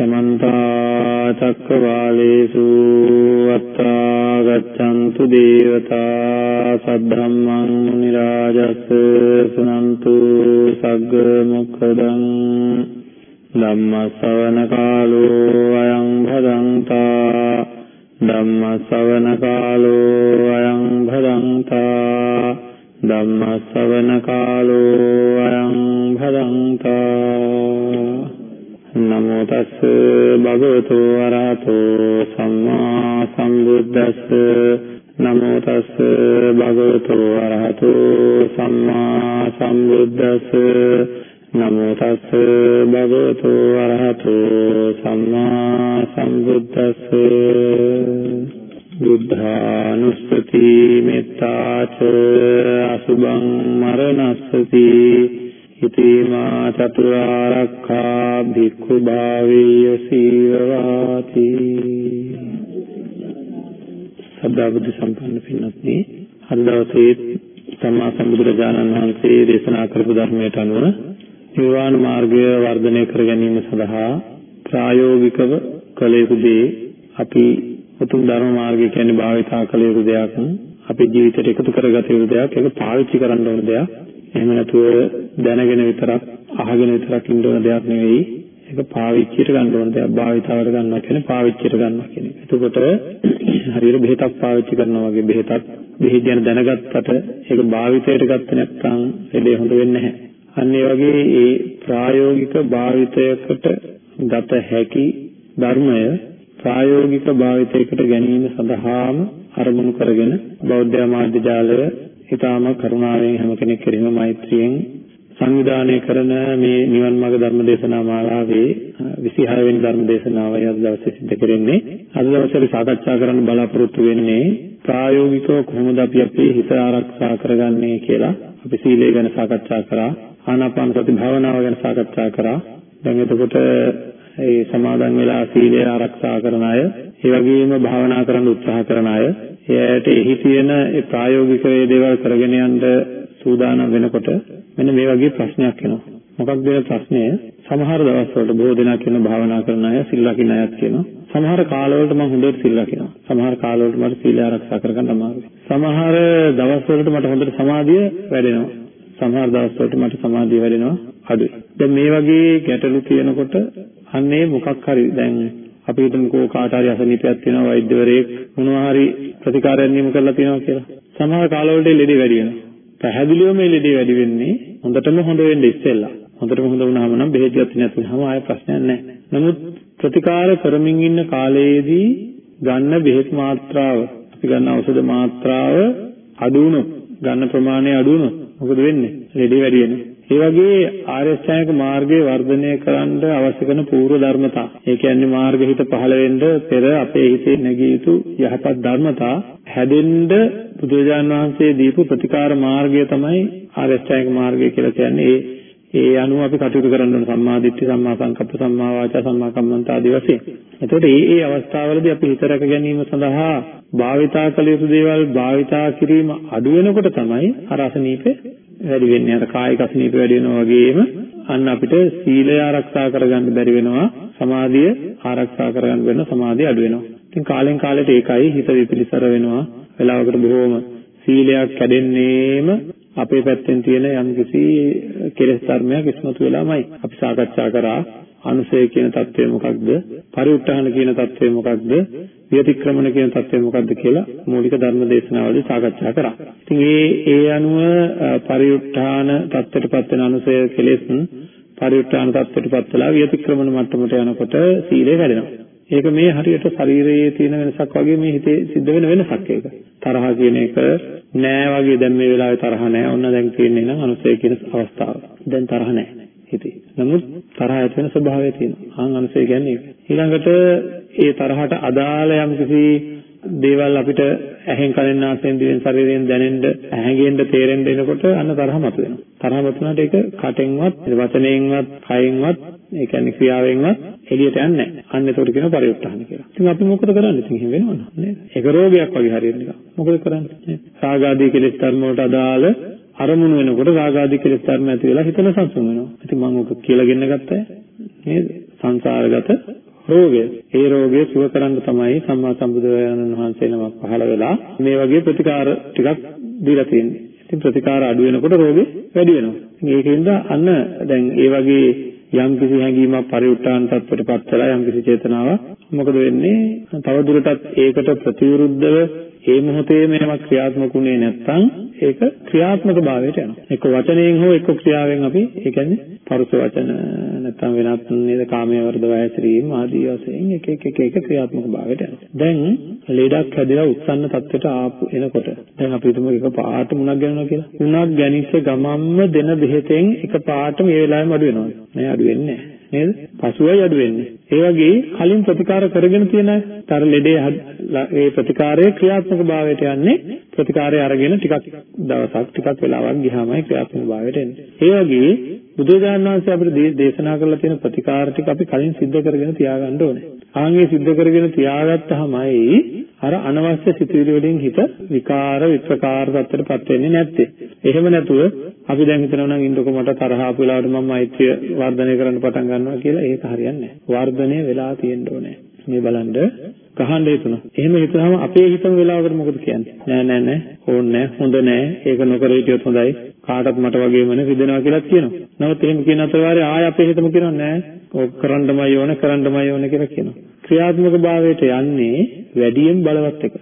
සමන්ත චක්කවාලේසු අත්තා ගච්ඡන්තු දේවතා සද්ධම්මං මුනි සම්බුදුරජාණන් වහන්සේ දේශනා කරපු ධර්මයට අනුව නිර්වාණ මාර්ගය වර්ධනය කර ගැනීම සඳහා ප්‍රායෝගිකව කළ යුතු දේ අපි උතුම් ධර්ම මාර්ගය කියන්නේ භාවිතා කළ යුතු දෙයක් අපේ ජීවිතයට එකතු කරගත යුතු දෙයක් ඒක පාවිච්චි කරන්න ඕන දෙයක් එහෙම නැතුව දැනගෙන විතරක් අහගෙන විතරක් ඉන්න ඕන දෙයක් නෙවෙයි. ඒක පාවිච්චියට ගන්න ඕන දෙයක්. භාවිතාවට ගන්නවා කියන්නේ පාවිච්චියට ගන්නවා කියන එක. එතකොට හරියට බෙහෙතක් පාවිච්චි කරනවා වගේ බෙහෙතක් බෙහෙත් ගැන දැනගත්තට ඒක භාවිතයට ගත්තේ නැත්නම් එදේ හොඳ වෙන්නේ නැහැ. අන්න ඒ වගේ ඒ ප්‍රායෝගික භාවිතයකට ගත හැකි ධර්මය ප්‍රායෝගික භාවිතයකට ගැනීම සඳහාම අරමුණු කරගෙන බෞද්ධ මාධ්‍ය ජාලය ඊටාම කරුණාවෙන් හැම කෙනෙක් කෙරෙහිම මෛත්‍රියෙන් සංවිධානය කරන මේ නිවන් මාර්ග ධර්ම දේශනා මාලාවේ 26 වෙනි ධර්ම දේශනාවයි අද දවසේ සිද්ධ කරන්නේ. අද දවසේ සාකච්ඡා කරන්න බලාපොරොත්තු වෙන්නේ ප්‍රායෝගිකව කොහොමද අපි අපේ හිත ආරක්ෂා කරගන්නේ කියලා. අපි සීලය ගැන සාකච්ඡා කරා. ආනාපාන සති භාවනාව ගැන සාකච්ඡා කරා. දැන් එතකොට ඒ සමාදන් වෙලා සීලය ආරක්ෂා කරන අය, ඒ වගේම භාවනා කරන්න උත්සාහ කරන අය එයාට එහි තියෙන ඒ ප්‍රායෝගික වේ දේවල් කරගෙන යන්න සූදානම් වෙනකොට මෙන්න මේ වගේ ප්‍රශ්නයක් එනවා. මොකක්ද ඒ ප්‍රශ්නය? සමහර දවස්වලට බොහෝ දෙනා කියන භාවනා කරන අය සිල් රකින්න අයත් කියනවා. සමහර කාලවලට මම හොඳට සිල් රකිනවා. සමහර කාලවලට මට සීල ආරක්ෂා කරගන්න අමාරුයි. සමහර දවස්වලට මට හොඳට සමාධිය වැඩෙනවා. සමහර දවස්වලට මට සමාධිය වැඩෙනවා අඩුයි. දැන් මේ වගේ ගැටලු තියෙනකොට අන්නේ මොකක් හරි දැන් අපි හිතමුකෝ කාට හරි අසනීපයක් තියෙනවා වෛද්‍යවරයෙක් මොනවා හරි ප්‍රතිකාරයක් නියම කරලා තියෙනවා කියලා. සමහර කාලවලට ලෙඩේ වැඩි වෙනවා. පැහැදිලිවම මේ ලෙඩේ වැඩි වෙන්නේ හොඳටම හොඳ වෙන්න ඉස්සෙල්ලා. හොඳටම හොඳ වුණාම නම් බෙහෙත් ගත්තේ නැතුනම ආයෙ ප්‍රශ්නයක් නැහැ. නමුත් ප්‍රතිකාර කරමින් ඉන්න කාලයේදී ගන්න බෙහෙත් මාත්‍රාව අපි ගන්න ඖෂධ මාත්‍රාව අඩු වුණොත් ගන්න ප්‍රමාණය අඩු වුණොත් මොකද වෙන්නේ? ලෙඩේ වැඩි වෙනවා. ඒ වගේ ආර්ය ශ්‍රැණික මාර්ගයේ වර්ධනය කරන්න අවශ්‍ය කරන පූර්ව ධර්මතා. ඒ කියන්නේ මාර්ග හිත පහළ වෙන්න පෙර අපේ හිතේ නැගී යුතු යහපත් ධර්මතා හැදෙන්න බුදුරජාන් වහන්සේ දීපු ප්‍රතිකාර මාර්ගය තමයි ආර්ය ශ්‍රැණික මාර්ගය කියලා කියන්නේ. ඒ ඒ අනුව අපි කටයුතු කරන්න ඕන සම්මා දිට්ඨි සම්මා සංකප්ප සම්මා වාචා සම්මා කම්මන්ත ආදී වශයෙන්. එතකොට මේ ඒ අවස්ථාවලදී අපි හිත රැක ගැනීම සඳහා භාවිතා කළ යුතු දේවල් භාවිතා කිරීම අඩු වෙනකොට තමයි අර අසනීපේ වැඩි වෙන්නේ අර කායික අසනීප වැඩි වෙනවා වගේම අන්න අපිට සීලය ආරක්ෂා කරගන්න බැරි වෙනවා සමාධිය ආරක්ෂා කරගන්න වෙන සමාධිය අඩු වෙනවා. ඉතින් කාලෙන් කාලයට ඒකයි හිත විපිලිසර වෙනවා. වෙලාවකට බොහෝම සීලයක් කැඩෙන්නේම අපේ පැත්තෙන් තියෙන යම්කිසි කෙලෙස් ධර්මයක් ඉස්මතු වෙලාමයි. අපි සාකච්ඡා කරා අනුසය කියන தත්වය මොකක්ද? පරිඋත්ථාන කියන தත්වය මොකක්ද? විතික්‍රමණ කියන தත්වය මොකක්ද කියලා මූලික ධර්ම දේශනාවලදී සාකච්ඡා කරා. ඉතින් ඒ ඒ අනුව පරිඋත්ථාන தත්වයටපත් වෙන අනුසය කෙලෙස් පරිඋත්ථාන தත්වයටපත් වෙලා විතික්‍රමණ මට්ටමට යනකොට සීලය වැඩෙනවා. ඒක මේ හරියට ශරීරයේ තියෙන වෙනසක් වගේ මේ හිතේ සිද්ධ වෙන වෙනසක් ඒක. තරහ කියන එක නෑ වගේ දැන් මේ වෙලාවේ තරහ නෑ. ඔන්න දැන් තියෙන්නේ නම් අනුසය කියන අවස්ථාව. දැන් තරහ නෑ. හිතේ. නමුත් තරහ ඇති වෙන ස්වභාවය තියෙනවා. ආන් අනුසය කියන්නේ ඒක. ඊළඟට ඒ තරහට අදාළ යම්කිසි දේවල් අපිට ඇහෙන් කනෙන් නාසයෙන් දිවෙන් ශරීරයෙන් දැනෙන්න ඇහැගෙන්න තේරෙන්න එනකොට අන්න තරහ මතුවෙනවා. තරහ මතුනට ඒක කටෙන්වත් වචනයෙන්වත් කයෙන්වත් ඒ කියන්නේ ක්‍රියාවෙන්වත් එළියට යන්නේ නැහැ. අන්න ඒකට කියන පරිඋත්ථාන කියලා. ඉතින් අපි මොකද කරන්නේ? ඉතින් එහෙම වෙනවනේ නේද? ඒක රෝගයක් වගේ හරියට නිකන්. මොකද කරන්නේ? රාගාදී කෙලෙස් ධර්ම වලට අදාළ අරමුණු වෙනකොට රාගාදී කෙලෙස් ධර්ම ඇති වෙලා හිතන සංසුන් වෙනවා. ඉතින් මම ඔක කියලා ගෙන්න ගත්තා නේද? සංසාරගත රෝගය. ඒ රෝගය සුව කරන්න තමයි සම්මා සම්බුදුරජාණන් වහන්සේ නමක් පහළ වෙලා මේ වගේ ප්‍රතිකාර ටිකක් දීලා තියෙන්නේ. ඉතින් ප්‍රතිකාර අඩු වෙනකොට රෝගේ වැඩි වෙනවා. ඒකෙන්ද අන්න දැන් ඒ වගේ යම් කිසි හැඟීමක් පරිඋත්තාන තත්ත්වයටපත් වෙලා යම් කිසි චේතනාවක් මොකද වෙන්නේ? තව දුරටත් ඒකට ප්‍රතිවිරුද්ධව ඒ මොහොතේ මේවා ක්‍රියාත්මක වුණේ නැත්නම් ඒක ක්‍රියාත්මක භාවයට යනවා. එක්ක වචනයෙන් හෝ එක්ක ක්‍රියාවෙන් අපි ඒ කියන්නේ පරුස වචන නැත්නම් වෙනත් නේද කාමයේ වර්ධව ඇසිරීම ආදී වශයෙන් එක එක එක එක ක්‍රියාත්මක භාවයට යනවා. දැන් ලේඩක් හැදිලා උත්සන්න තත්ත්වයට ආපු එනකොට දැන් අපි හිතමු එක පාට මුණක් ගන්නවා කියලා. මුණක් ගැනිච්ච ගමම්ම දෙන බෙහෙතෙන් එක පාටම ඒ වෙලාවෙම අඩු වෙනවා. නෑ අඩු වෙන්නේ නෑ. නේද? පසුවයි අඩු වෙන්නේ. ඒ වගේ කලින් ප්‍රතිකාර කරගෙන තියෙන තර ලෙඩේ ඒ ප්‍රතිකාරයේ ක්‍රියාත්මක භාවයට යන්නේ ප්‍රතිකාරය අරගෙන ටිකක් දවසක් ටිකක් වෙලාවක් ගියාමයි ක්‍රියාත්මක භාවයට එන්නේ. ඒ වගේ බුදුරජාණන් වහන්සේ අපිට දේශනා කරලා තියෙන ප්‍රතිකාර ටික අපි කලින් සිද්ධ කරගෙන තියාගන්න ඕනේ. ආන්ගේ සිද්ධ කරගෙන තියාගත්තාමයි අර අනවශ්‍ය සිතුවිලි වලින් හිත විකාර විප්‍රකාර තත්ත්වයටපත් වෙන්නේ නැත්තේ. එහෙම නැතුව අපි දැන් හිතනවා නම් ඉන්නකො මට තරහ ආපු වෙලාවට මම මෛත්‍රිය වර්ධනය කරන්න පටන් ගන්නවා කියලා ඒක හරියන්නේ නැහැ. වර්ධනය වෙලා තියෙන්න ඕනේ. මේ බලන්න ගහන්න හිතුණා. එහෙම හිතුනහම අපේ හිතම වෙලාවකට මොකද කියන්නේ? නෑ නෑ නෑ ඕනේ නෑ හොඳ නෑ ඒක නොකර හිටියොත් හොඳයි. කාටත් මට වගේම නේ රිදෙනවා කියලා කියනවා. නමුත් එහෙම කියන අතර වාරේ ආය අපේ හිතම කියනවා නෑ ඔක් කරන්නමයි ඕන කරන්නමයි ඕන කියලා කියනවා. ක්‍රියාත්මක භාවයට යන්නේ වැඩියෙන් බලවත් එක.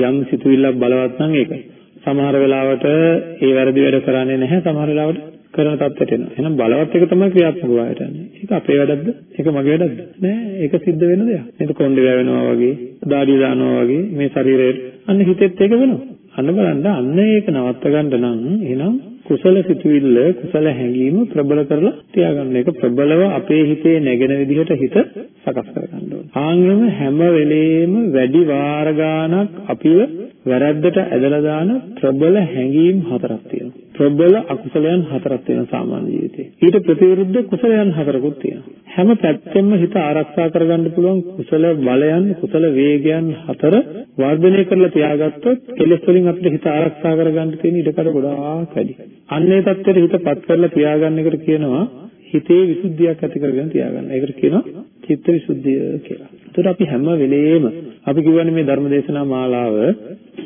යම් සිතුවිල්ලක් බලවත් නම් ඒකයි. සමහර වෙලාවට ඒ වැරදි වැඩ කරන්නේ නැහැ සමහර වෙලාවට කරන තත්ත්වයට එනවා. එහෙනම් බලවත් එක තමයි ක්‍රියාත්මක භාවයට යන්නේ. ඒක අපේ වැඩක්ද? ඒක මගේ වැඩක්ද? නෑ ඒක සිද්ධ වෙන දෙයක්. මේක කොණ්ඩේ වැවෙනවා වගේ, දාඩිය දානවා වගේ මේ ශරීරයට අන්න හිතෙත් ඒක වෙනවා. අන්න බලන්න අන්න ඒක නවත්ත ගන්න නම් එහෙනම් කුසල සිතුවිල්ල කුසල හැඟීම ප්‍රබල කරලා තියාගන්න. ඒක ප්‍රබලව අපේ හිතේ නැගෙන විදිහට හිත සකස් කරගන්න ඕනේ. ආන්ගෙම හැම වෙලේම වැඩි වාර ගාණක් අපිව වැරද්දට ඇදලා දාන ප්‍රබල හැඟීම් හතරක් තියෙනවා. ප්‍රබල අකුසලයන් හතරක් තියෙනවා සාමාන්‍ය ජීවිතේ. ඊට ප්‍රතිවිරුද්ධ කුසලයන් හතරකුත් තියෙනවා. හැම පැත්තෙම හිත ආරක්ෂා කරගන්න පුළුවන් කුසල බලයන්, කුසල වේගයන් හතර වර්ධනය කරලා තියාගත්තොත් කෙලෙස් වලින් අපිට හිත ආරක්ෂා කරගන්න තියෙන ඉඩකඩ ගොඩාක් වැඩි. අන්නේ தත්ත්වයට හිතපත් කරලා තියාගන්න එකට කියනවා හිතේ විසුද්ධියක් ඇති කරගෙන තියාගන්න. ඒකට කියනවා චිත්ත විසුද්ධිය කියලා. ඒතර අපි හැම වෙලේම අපි කියවනේ මේ ධර්මදේශනා මාලාව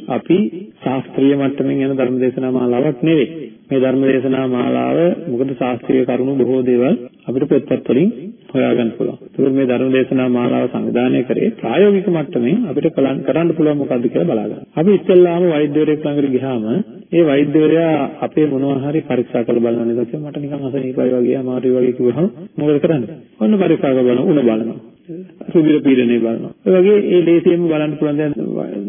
අපි ශාස්ත්‍රීය මට්ටමින් යන ධර්මදේශනා මාලාවක් නෙවෙයි. මේ ධර්මදේශනා මාලාව මොකද ශාස්ත්‍රීය කරුණු බොහෝ දේවල් අපිට පොත්පත් වලින් හොයාගන්න පුළුවන්. ඒකෝ මේ ධර්මදේශනා මාලාව සංවිධානය කරේ ප්‍රායෝගික මට්ටමින් අපිට කරන්න පුළුවන් මොකද්ද කියලා බලාගන්න. අපි ඉස්සෙල්ලාම වෛද්‍යවරයෙක් ළඟට ගියාම ඒ වෛද්‍යවරයා අපේ මොනවා හරි පරීක්ෂා කරලා බලනවා නේද කියලා මට නිකන් අසනීපයි වගේ අමාරුයි වගේ කිව්වහම මොකද කරන්නේ? ඔන්න පරීක්ෂා කරලා බලනවා උණ බලනවා. රුධිර පීඩනය බලනවා. ඒ වගේ ඒ ලේසියෙන්ම බලන්න පුළුවන් දැන්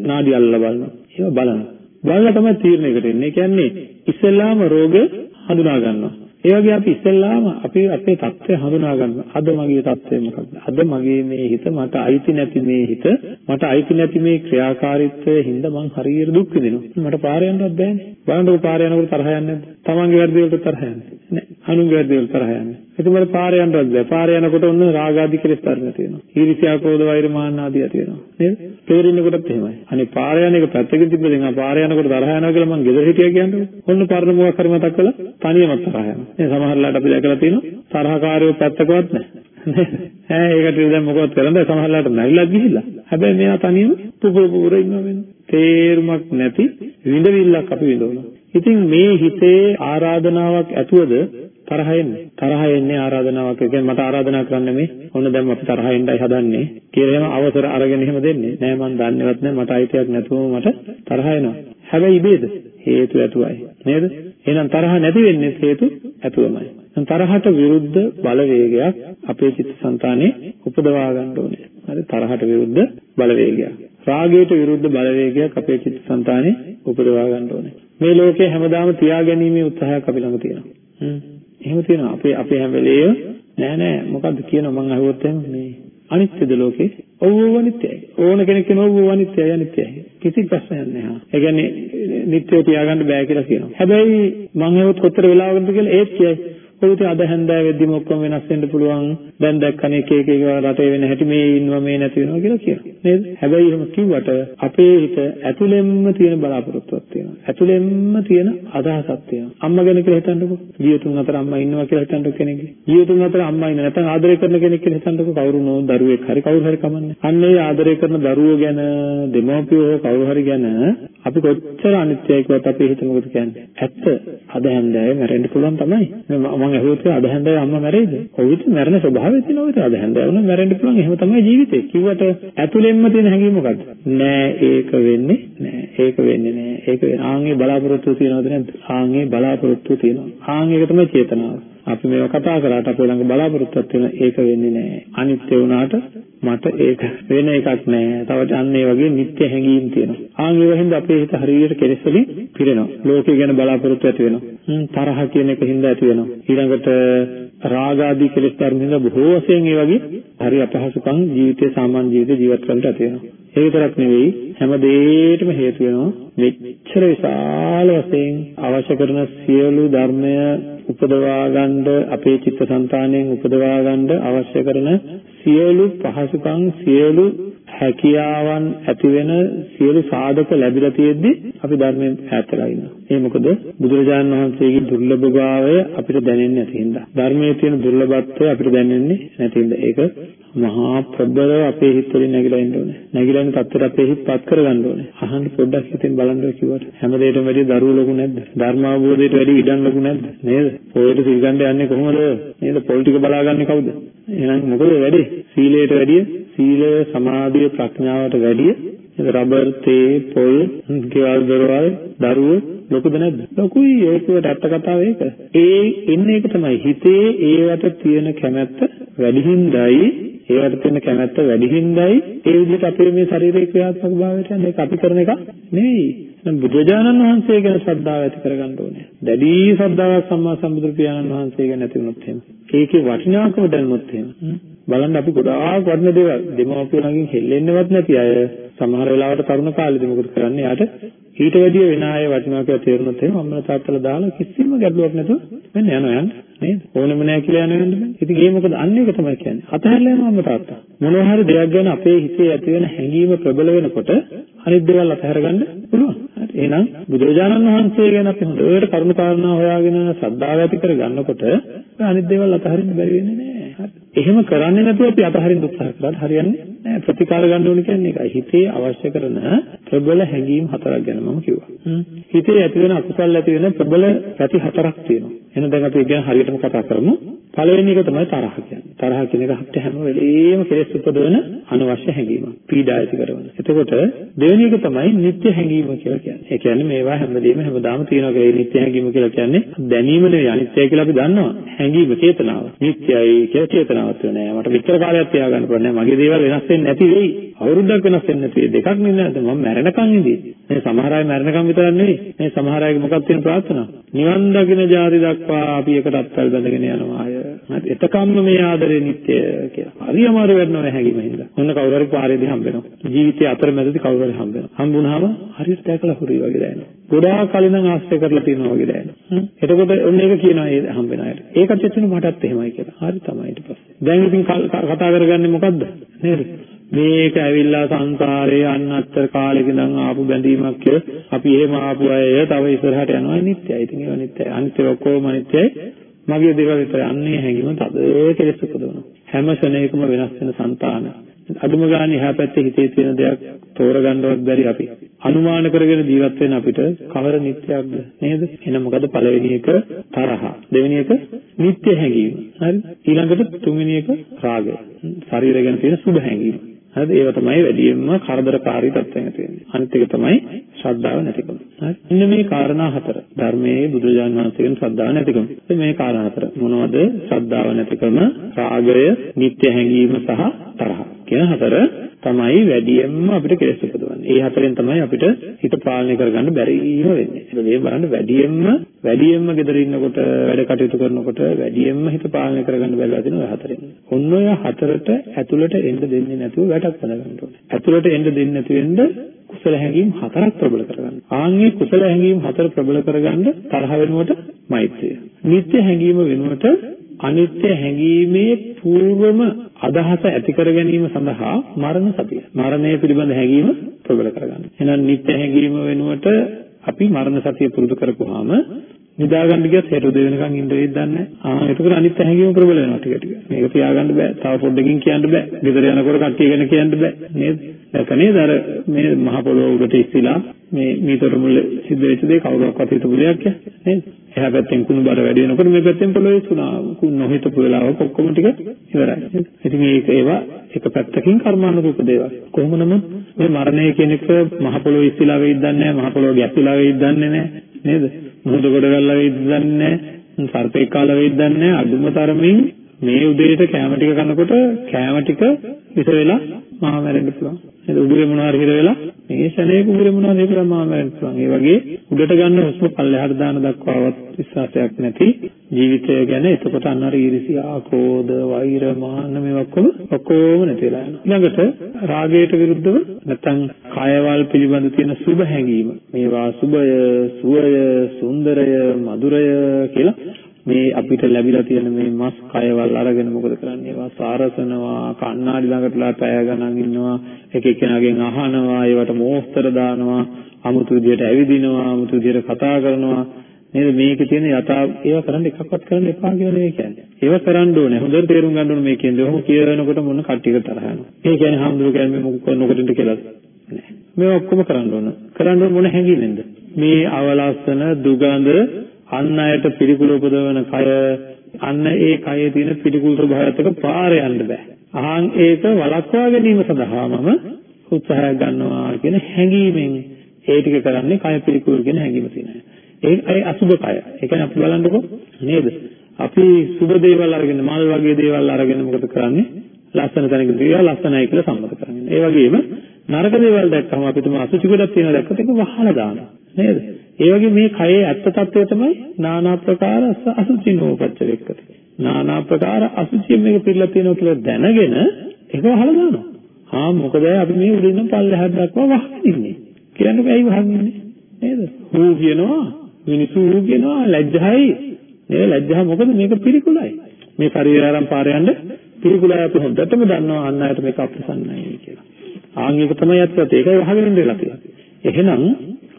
නාඩි අල්ලලා බලනවා. ඒක බලනවා. බලලා තමයි තීරණයකට එන්නේ. ඒ කියන්නේ ඉස්සෙල්ලාම රෝග හඳුනා ගන්නවා. ඒ වගේ අපි ඉස්සෙල්ලාම අපි අපේ தත්ත්වය හඳුනා ගන්නවා. අද මගේ தත්ත්වය මොකක්ද? අද මගේ මේ හිත මට අයිති නැති මේ හිත මට අයිති නැති මේ ක්‍රියාකාරීත්වයේ හින්දා මං හරියට දුක් විඳිනවා. මට පාර යන්නවත් බෑනේ. බලන්නකො පාර යනකොට තරහ යන්නේ නැද්ද? තමන්ගේ වැරදි වලට තරහ යන්නේ. නෑ. අනුන්ගේ වැරදි වලට තරහ යන්නේ. එතකොට පාර යන්නවත් බෑ. පාර යනකොට ඔන්න රාග ආදී කෙලෙස් තරණ තියෙනවා. ඊර්ෂ්‍යා, ක්‍රෝධ, වෛර, මාන්න ආදී ඇති වෙනවා. නේද? තේරෙන්නකොටත් එහෙමයි. අනේ පාර යන එක පැත්තකින් තිබ්බද ආ පාර යනකොට තරහ යනවා කියලා මං ගෙදර හිටියා කියන්නේ. ඔන්න පරණ මොකක් හරි මතක් කළා තනියම තරහ යනවා. මේ සමහරලාට අපි දැකලා තියෙනවා තරහකාරයෝ පැත්තකවත් නැහැ. ඈ ඒකට දැන් මොකවත් කරන්නේ සමහරලාට නැවිලක් ගිහිල්ලා. හැබැයි මෙයා තනියම පුපුර පුපුර ඉන්නවා වෙනවා. තේරුමක් නැති විඳවිල්ලක් අපි විඳවනවා. ඉතින් මේ හිතේ ආරාධනාවක් ඇතුවද තරහ එන්නේ. තරහ එන්නේ ආරාධනාවක්. ඒ කියන්නේ මට ආරාධනා කරන්න මේ ඔන්න දැන් අපි තරහ එන්නයි හදන්නේ කියලා එහෙම අවසර අරගෙන එහෙම දෙන්නේ. නෑ මං දන්නේවත් නෑ මට අයිතියක් නැතුවම මට තරහ එනවා. හැබැයි ඉබේද? හේතු ඇතුවයි. නේද? එහෙනම් තරහ නැති වෙන්නේ හේතු ඇතුවමයි. තරහට විරුද්ධ බලවේගයක් අපේ චිත්තසංතානේ උපදවා ගන්න ඕනේ. හරි තරහට විරුද්ධ බලවේගයක්. රාගයට විරුද්ධ බලවේගයක් අපේ චිත්තසංතානේ උපදවා ගන්න ඕනේ. මේ ලෝකේ හැමදාම තියාගැනීමේ උත්සාහයක් අපි ළඟ තියෙනවා. හ්ම්. එහෙම තියෙනවා. අපේ අපේ හැම වෙලේම නෑ නෑ මොකද්ද කියනවා මං අහුවොත් එහෙම මේ අනිත්‍යද ලෝකේ? ඔව් ඔව් අනිත්‍යයි. ඕන කෙනෙක් කියනවා ඔව් අනිත්‍යයි අනිත්‍යයි. කිසි ප්‍රශ්නයක් නැහැ. ඒ කියන්නේ නිත්‍යව තියාගන්න බෑ කියලා කියනවා. හැබැයි මං අහුවොත් කොතර වෙලාවකද කියලා ඒත් කියයි. ඔය ඉතින් අද හැන්දෑවෙද්දිම ඔක්කොම වෙනස් වෙන්න පුළුවන්. දැන් දැක්කනේ එක එක එක රටේ වෙන හැටි මේ ඉන්නවා මේ නැති වෙනවා කියලා කියනවා. නේද? හැබැයි එහෙම කිව්වට අපේ හිත ඇතුළෙන්ම තියෙන බලාපොරොත්තුවක් තියෙනවා. ඇතුළෙන්ම තියෙන අදහසක් තියෙනවා. අම්මා ගැන කියලා හිතන්නකෝ. ගියතුන් අතර අම්මා ඉන්නවා කියලා හිතන්නකෝ කෙනෙක්ගේ. ගියතුන් අතර අම්මා ඉන්න නැත්නම් ආදරය කරන කෙනෙක් කියලා හිතන්නකෝ කවුරු නෝ දරුවෙක් හරි කවුරු හරි කමන්නේ. අන්න ඒ ආදරය කරන දරුවෝ ගැන දෙමව්පියෝ කවුරු හරි ගැන අපි කොච්චර අනිත්‍යයි කිව්වත් අපේ හිත මොකද කියන්නේ? ඇත්ත අද හැන්දෑවේ මැරෙන්න පුළුවන් තමයි. මම ඇහුවොත් අද හැන්දෑවේ අම්මා මැරෙයිද? ඔව් ඉතින් මැරෙන ස්වභාවය තියෙනවා ඉතින් අද හැන්දෑව නම් මැරෙන්න පුළුවන්. එහෙම තමයි ජීවිතේ. කිව්වට ඇතුළෙන්ම තියෙන හැඟීම මොකද්ද? නෑ ඒක වෙන්නේ නෑ. ඒක වෙන්නේ නෑ. ඒක ආන්ගේ බලාපොරොත්තු තියනවද නැද්ද? ආන්ගේ බලාපොරොත්තු තියෙනවා. ආන් ඒක තමයි චේතනාව. අපි මේවා කතා කරාට අපේ ළඟ බලාපොරොත්තුවක් තියෙන ඒක වෙන්නේ නැහැ. අනිත්‍ය වුණාට මට ඒක වෙන එකක් නැහැ. තවත් අන්න ඒ වගේ නිත්‍ය හැඟීම් තියෙනවා. ආන් ඒ වහින්ද අපේ හිත හරියට කෙලෙස් වලින් පිරෙනවා. ලෝකය ගැන බලාපොරොත්තු ඇති වෙනවා. තරහ කියන එක හින්දා ඇති වෙනවා. ඊළඟට රාග ආදී කෙලෙස් ධර්ම හින්දා බොහෝ වශයෙන් ඒ වගේ හරි අපහසුකම් ජීවිතේ සාමාන්‍ය ජීවිතේ ජීවත් කරන්නට ඇති වෙනවා. ඒ විතරක් නෙවෙයි හැම දෙයකටම හේතු වෙනවා මෙච්චර විශාල වශයෙන් අවශ්‍ය කරන සියලු ධර්මය උපදවා ගන්න අපේ චිත්තසංතානයෙන් උපදවා ගන්න අවශ්‍ය කරන සියලු පහසුකම් සියලු හැකියාවන් ඇති වෙන සියලු සාධක ලැබිලා තියෙද්දි අපි ධර්මයෙන් ඈත්ලා ඉන්නවා. ඒ මොකද බුදුරජාණන් වහන්සේගේ දුර්ලභභාවය අපිට දැනෙන්නේ නැති හින්දා. ධර්මයේ තියෙන දුර්ලභත්වය අපිට දැනෙන්නේ නැති හින්දා. ඒක මහා ප්‍රබලව අපේ හිත වලින් නැగిලා ඉන්න ඕනේ. නැగిලා ඉන්න තත්ත්වයට අපේ හිත පත් කරගන්න ඕනේ. අහන්න පොඩ්ඩක් හිතෙන් බලන්න කිව්වට හැම දෙයකටම වැඩි දරුවෝ ලොකු නැද්ද? ධර්ම අවබෝධයට වැඩි ඉඩම් ලොකු නැද්ද? නේද? ඔයයට සිල් ගන්න යන්නේ කොහොමද? නේද? පොලිටික බලාගන්නේ කවුද? එහෙනම් මොකද වැඩි? සීලයට වැඩිය සීලය සමාධිය ප්‍රඥාවට වැඩිය රබර් තේ පොල් ගෙවල් දොරවල් දරුවෝ ලොකුද නැද්ද? ලොකුයි ඒකට ඇත්ත කතාව ඒක. ඒ එන්නේ ඒක තමයි. හිතේ ඒවට තියෙන කැමැත්ත වැඩි හින්දායි ඒවට තියෙන කැමැත්ත වැඩි හින්දායි ඒ විදිහට අපේ මේ ශරීරයේ ක්‍රියාත්මක භාවයට යන එක අපි කරන එක නෙවෙයි. දැන් බුදුරජාණන් වහන්සේ ගැන ශ්‍රද්ධාව ඇති කරගන්න ඕනේ. දැඩි ශ්‍රද්ධාවක් සම්මා සම්බුදු පියාණන් වහන්සේ ගැන ඇති වුණොත් එහෙම. ඒකේ වටිනාකම දැනුනොත් එහෙම. බලන්න අපි ගොඩාක් වටින දේවල්. දෙමව්පියෝ ළඟින් හෙල්ලෙන්නවත් නැති අය සමහර වෙලාවට තරුණ කාලේදී මොකද කරන්නේ යාට ඊට වැඩිය වෙන අය වටිනවා කියලා තේරුනොත් එහෙනම් අම්මලා තාත්තලා දාලා කිසිම ගැටලුවක් නැතුව මෙන්න යනවා යන්න. නේද? ඕනෙම නැහැ කියලා යනවා යන්න ඉතින් ඒ මොකද? අන්න ඒක තමයි කියන්නේ. අතහැරලා යනවා අම්මා තාත්තා. මොනවා හරි දෙයක් ගැන අපේ හිතේ ඇති වෙන හැඟීම ප්‍රබල වෙනකොට අනිත් දේවල් අතහැර ගන්න පුළුවන් එහෙනම් බුදුරජාණන් වහන්සේ ගැන අපි හොඳට කරුණු කාරණා හොයාගෙන ශ්‍රද්ධාව ඇති කර ගන්නකොට අනිත් දේවල් අතහරින්න බැරි වෙන්නේ නැහැ. එහෙම කරන්නේ නැතුව අපි අතහරින්න උත්සාහ කරාට හරියන්නේ නැහැ. ප්‍රතිකාර ගන්න ඕනේ කියන්නේ ඒකයි. හිතේ අවශ්‍ය කරන ප්‍රබල හැඟීම් හතරක් ගැන මම කිව්වා. හිතේ ඇති වෙන අකුසල් ඇති වෙන ප්‍රබල පැති හතරක් තියෙනවා. එහෙනම් දැන් අපි ඒක හරියටම කතා කරමු. පළවෙනි එක තමයි තරහ කියන්නේ. තරහ කියන එක අපිට හැම වෙලේම කෙලෙස් උපදවන අනවශ්‍ය හැඟීමක්. පීඩා ඇති කරන. එතකොට දෙවෙනි එක තමයි නිත්‍ය හැඟීම කියලා කියන්නේ. ඒ කියන්නේ මේවා හැමදේම හැමදාම තියෙනවා කියලා. ඒ නිත්‍ය හැඟීම කියලා කියන්නේ දැනීම නෙවෙයි අනිත්‍යයි කියලා අපි දන්නවා. හැඟීම චේතනාව. නිත්‍යයි කියලා චේතනාවක් නෑ. මට විතර කාලයක් තියාගන්න පුළුවන් නෑ. මගේ දේවල් වෙනස් වෙන්නේ නැති වෙයි. අවුරුද්දක් වෙනස් වෙන්නේ නැති වෙයි. දෙකක් නෙවෙයි මම මැරෙනකන් ඉඳී. මේ සමහර අය මැරෙනකන් විතරක් නෙවෙයි. මේ සමහර අයගේ මොකක්ද තියෙන ප්‍රාර්ථනාව? නිවන් දකින ජාති දක්වා අපි එකට අත්වල බැඳගෙන යනවා අය. හරි. එතකම්ම මේ ආදරේ නිත්‍ය කියලා. හරි අමාරු වෙනවා හැංගීම හින්දා. මොන කවුරු හරි පාරේදී හම්බ වෙනවා. ජීවිතයේ අතරමැදදී කවුරු හරි හම්බ වෙනවා. හම්බුනහම හරියට දැකලා හුරුයි වගේ දැනෙනවා. ගොඩාක් කලින් නම් ආශ්‍රය කරලා තියෙනවා වගේ දැනෙනවා. එතකොට ඔන්න ඒක කියනවා ඒ හම්බ වෙන අයට. ඒකත් එතන මටත් එහෙමයි කියලා. හරි තමයි ඊට පස්සේ. දැන් ඉතින් කතා කරගන්නේ මොකද්ද? නේද? මේක ඇවිල්ලා සංසාරේ අන්නත්තර කාලෙක ඉඳන් ආපු බැඳීමක් කියලා අපි එහෙම ආපු අය තව ඉස්සරහට යනවා නිත්‍යයි. ඉතින් ඒවා නිත්‍යයි. අනිත්‍ය ඔක්කොම නිත්‍යයි. මගේ දේවල් විතර අන්නේ හැඟීම තද කෙලෙස් උපදවනවා. හැම ශරණයකම වෙනස් වෙන సంతාන. අදුම ගානේ එහා පැත්තේ හිතේ තියෙන දෙයක් තෝරගන්නවත් බැරි අපි. අනුමාන කරගෙන ජීවත් වෙන අපිට කවර නිත්‍යයක්ද නේද? එහෙනම් මොකද පළවෙනි එක තරහ. දෙවෙනි එක නිත්‍ය හැඟීම. හරි? ඊළඟට තුන්වෙනි එක රාගය. ශරීරය ගැන තියෙන සුභ හැඟීම. හරිද? ඒව තමයි වැඩියෙන්ම කරදරකාරී තත්ත්වයන් තියෙන්නේ. අනිත් එක තමයි ශ්‍රද්ධාව නැතිකම. හරි? ඉන්න මේ කාරණා හතර. ධර්මයේ බුදුරජාණන් වහන්සේගෙන් ශ්‍රද්ධාව නැතිකම. මේ කාරණා හතර. මොනවද? ශ්‍රද්ධාව නැතිකම, රාගය, නිත්‍ය හැඟීම සහ තරහ. කියන හතර තමයි වැඩියෙන්ම අපිට කෙලෙස් උපදවන්නේ. ඒ හතරෙන් තමයි අපිට හිත පාලනය කරගන්න බැරිම වෙන්නේ. ඒක බලන්න වැඩියෙන්ම වැඩියෙන්ම gedara ඉන්නකොට වැඩ කටයුතු කරනකොට වැඩියෙන්ම හිත පාලනය කරගන්න බැරිලා තියෙන ඔය හතරෙන්. ඔන්න ඔය හතරට ඇතුළට එන්න දෙන්නේ නැතුව වැඩක් හදගන්න ඕනේ. ඇතුළට එන්න දෙන්නේ නැති වෙන්න කුසල හැඟීම් හතරක් ප්‍රබල කරගන්න. ආන්ගේ කුසල හැඟීම් හතර ප්‍රබල කරගන්න තරහ වෙනුවට මෛත්‍රිය. නිත්‍ය හැඟීම වෙනුවට අනිත්‍ය හැඟීමේ పూర్වම අදහස ඇති කර ගැනීම සඳහා මරණ සතිය. මරණය පිළිබඳ හැඟීම ප්‍රබල කරගන්න. එහෙනම් නිත්‍ය හැඟීම වෙනුවට අපි මරණ සතිය පුරුදු කරපුවාම නිදාගන්න ගියත් හෙට උදේ වෙනකන් ඉන්න වෙයිද දන්නේ නැහැ. ආ එතකොට අනිත් හැඟීම ප්‍රබල වෙනවා ටික ටික. මේක තියාගන්න බෑ. තව පොඩ්ඩකින් කියන්න බෑ. ගෙදර යනකොට කට්ටිය ගැන කියන්න බෑ. නේද? ඒක නේද අර මේ මහ පොළොව උඩට ඉස්සිලා මේ මීතර මුල සිද්ධ වෙච්ච දේ කවුරක්වත් හිතපු දෙයක් නේද? එහා පැත්තෙන් කුණු බර වැඩි වෙනකොට මේ පැත්තෙන් පොළොවේ ඉස්සුනා. කුණු නොහිතපු වෙලාවක ඔක්කොම ටික ඉවරයි. ඉතින් මේක ඒවා එක පැත්තකින් කර්මානුරූප දේවල්. කොහොම නමුත් මේ මරණය කියන එක මහ පොළොව ඉස්සිලා වෙයිද දන්නේ නැහැ. මහ පොළොව ගැප්පිලා වෙයිද දන්නේ නැහැ. නේද? මුහුද කොට ගල්ලා වෙයිද දන්නේ නැහැ. සර්පෙක් කාලා වෙයිද දන්නේ නැහැ. අදුම තරමින් මේ උදේට කැම ටික කනකොට කැම ටික විස වෙලා මහා මැරෙන්න පුළුවන්. නේද? උඩුවේ මොනවාරි හිර වෙලා මේ ශනේක උඩුවේ මොනවාරි හිර වෙලා මහා මැරෙන්න පුළුවන්. ඒ වගේ උඩට ගන්න හුස්ම පල්ලෙහාට දාන දක්වාවත් විශ්වාසයක් නැති ජීවිතය ගැන එතකොට අන්න අර ඊර්ෂ්‍යා, ක්‍රෝධ, වෛර, මාන්න මේ ඔක්කොම ඔක්කොම නැති වෙලා යනවා. ඊළඟට රාගයට විරුද්ධව නැත්නම් කායවල් පිළිබඳ තියෙන සුභ හැඟීම. මේවා සුභය, සුවය, සුන්දරය, මధుරය කියලා මේ අපිට ලැබිලා තියෙන මේ මස් කයවල් අරගෙන මොකද කරන්නේ? ඒවා සාරසනවා, කණ්ණාඩි ළඟටලා පැය ගණන් ඉන්නවා, එක එක්කෙනාගෙන් අහනවා, ඒවට මෝස්තර දානවා, අමුතු විදියට ඇවිදිනවා, අමුතු විදියට කතා කරනවා. නේද මේකේ තියෙන යථා ඒවා කරන්න එකක්වත් කරන්න එපා කියලා නෙවෙයි කියන්නේ. ඒවා කරන්න ඕනේ. හොඳට තේරුම් ගන්න ඕනේ මේ කියන්නේ. ඔහොම කියනකොට මොන කට්ටියකට තරහ යනවා. ඒ කියන්නේ හම්දුර කියන්නේ මොකක් නොකටින්ද කියලා. නෑ. මේ ඔක්කොම කරන්න ඕන. කරන්න ඕන මොන හැඟීමෙන්ද? මේ අවලස්සන දුගඳ අන් අයට පිළිකුල උපදවන කය අන්න ඒ කයේ තියෙන පිළිකුල් ස්වභාවයත් එක්ක පාර යන්න බෑ. අහන් ඒක වළක්වා ගැනීම සඳහා මම උත්සාහයක් ගන්නවා කියන හැඟීමෙන් ඒ ටික කරන්නේ කය පිළිකුල් කියන හැඟීම තියෙනවා. ඒ අය අසුබ කය. ඒ කියන්නේ අපි බලන්නකො නේද? අපි සුබ දේවල් අරගෙන මල් වගේ දේවල් අරගෙන මොකද කරන්නේ? ලස්සන තැනක දියා ලස්සනයි කියලා සම්මත කරන්නේ. ඒ වගේම නරක දේවල් දැක්කම අපිට අසුචි ගොඩක් තියෙනවා දැක්කත් ඒක වහලා දානවා. නේද? ඒ වගේ මේ කයේ ඇත්ත తත්වය තමයි নানা ප්‍රකාර අසුචිනෝපච්චවෙක්කත. নানা ප්‍රකාර අසුචිය මේක පිළිලා තියෙනවා කියලා දැනගෙන ඒක වහලා දානවා. ආ මොකද අපි මේ උඩින් පල්ලෙහාට දක්වා වහගෙන ඉන්නේ. කියන්නේ ඇයි වහන්නේ නේද? හූ කියනවා මිනිසු හූ කියනවා ලැජ්ජයි. නේද ලැජ්ජා මොකද මේක පිළිකුලයි. මේ පරිහාරම් පාර යන්න පිළිකුලයි අපි හොඳටම දන්නවා අන්න අයට මේක අප්‍රසන්නයි කියලා. ආන් එක තමයි ඇත්තට ඒකයි වහගෙන ඉඳලා තියෙන්නේ. එහෙනම්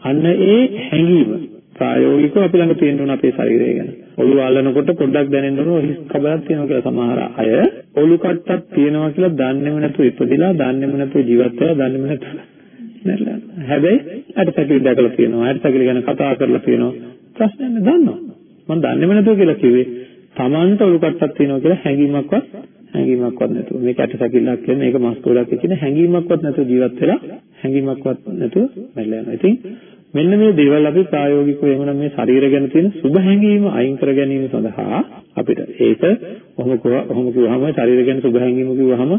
අන්න ඒ හැඟීම ප්‍රායෝගිකව අපි ළඟ තියෙන්න ඕන අපේ ශරීරය ගැන. ඔළුව අල්ලනකොට පොඩ්ඩක් දැනෙන්න ඕන හිස් කබලක් තියෙනවා කියලා සමහර අය ඔලු කට්ටක් තියෙනවා කියලා දන්නේම නැතුව ඉපදිලා දන්නේම නැතුව ජීවත් වෙලා දන්නේම නැතුව නැරලා. හැබැයි අටසකිලි දැකලා තියෙනවා. අටසකිලි ගැන කතා කරලා තියෙනවා. ප්‍රශ්නයක් නෑ දන්නවා. මම දන්නේම නැතුව කියලා කිව්වේ Tamanට ඔලු කට්ටක් තියෙනවා කියලා හැඟීමක්වත් හැඟීමක්වත් නැතුව මේක අටසකිල්ලක් කියන්නේ මේක මස් කෝලක් කියන හැඟීමක්වත් නැතුව ජීවත් වෙලා හැඟීමක්වත් නැතුව මැරලා යනවා. ඉතින් මෙන්න මේ දේවල් අපි ප්‍රායෝගිකව එහෙමනම් මේ ශරීර ගැන තියෙන සුබ හැඟීම අයින් කර ගැනීම සඳහා අපිට ඒක ඔහොම ඔහොම කිව්වහම ශරීර ගැන සුබ හැඟීම කිව්වහම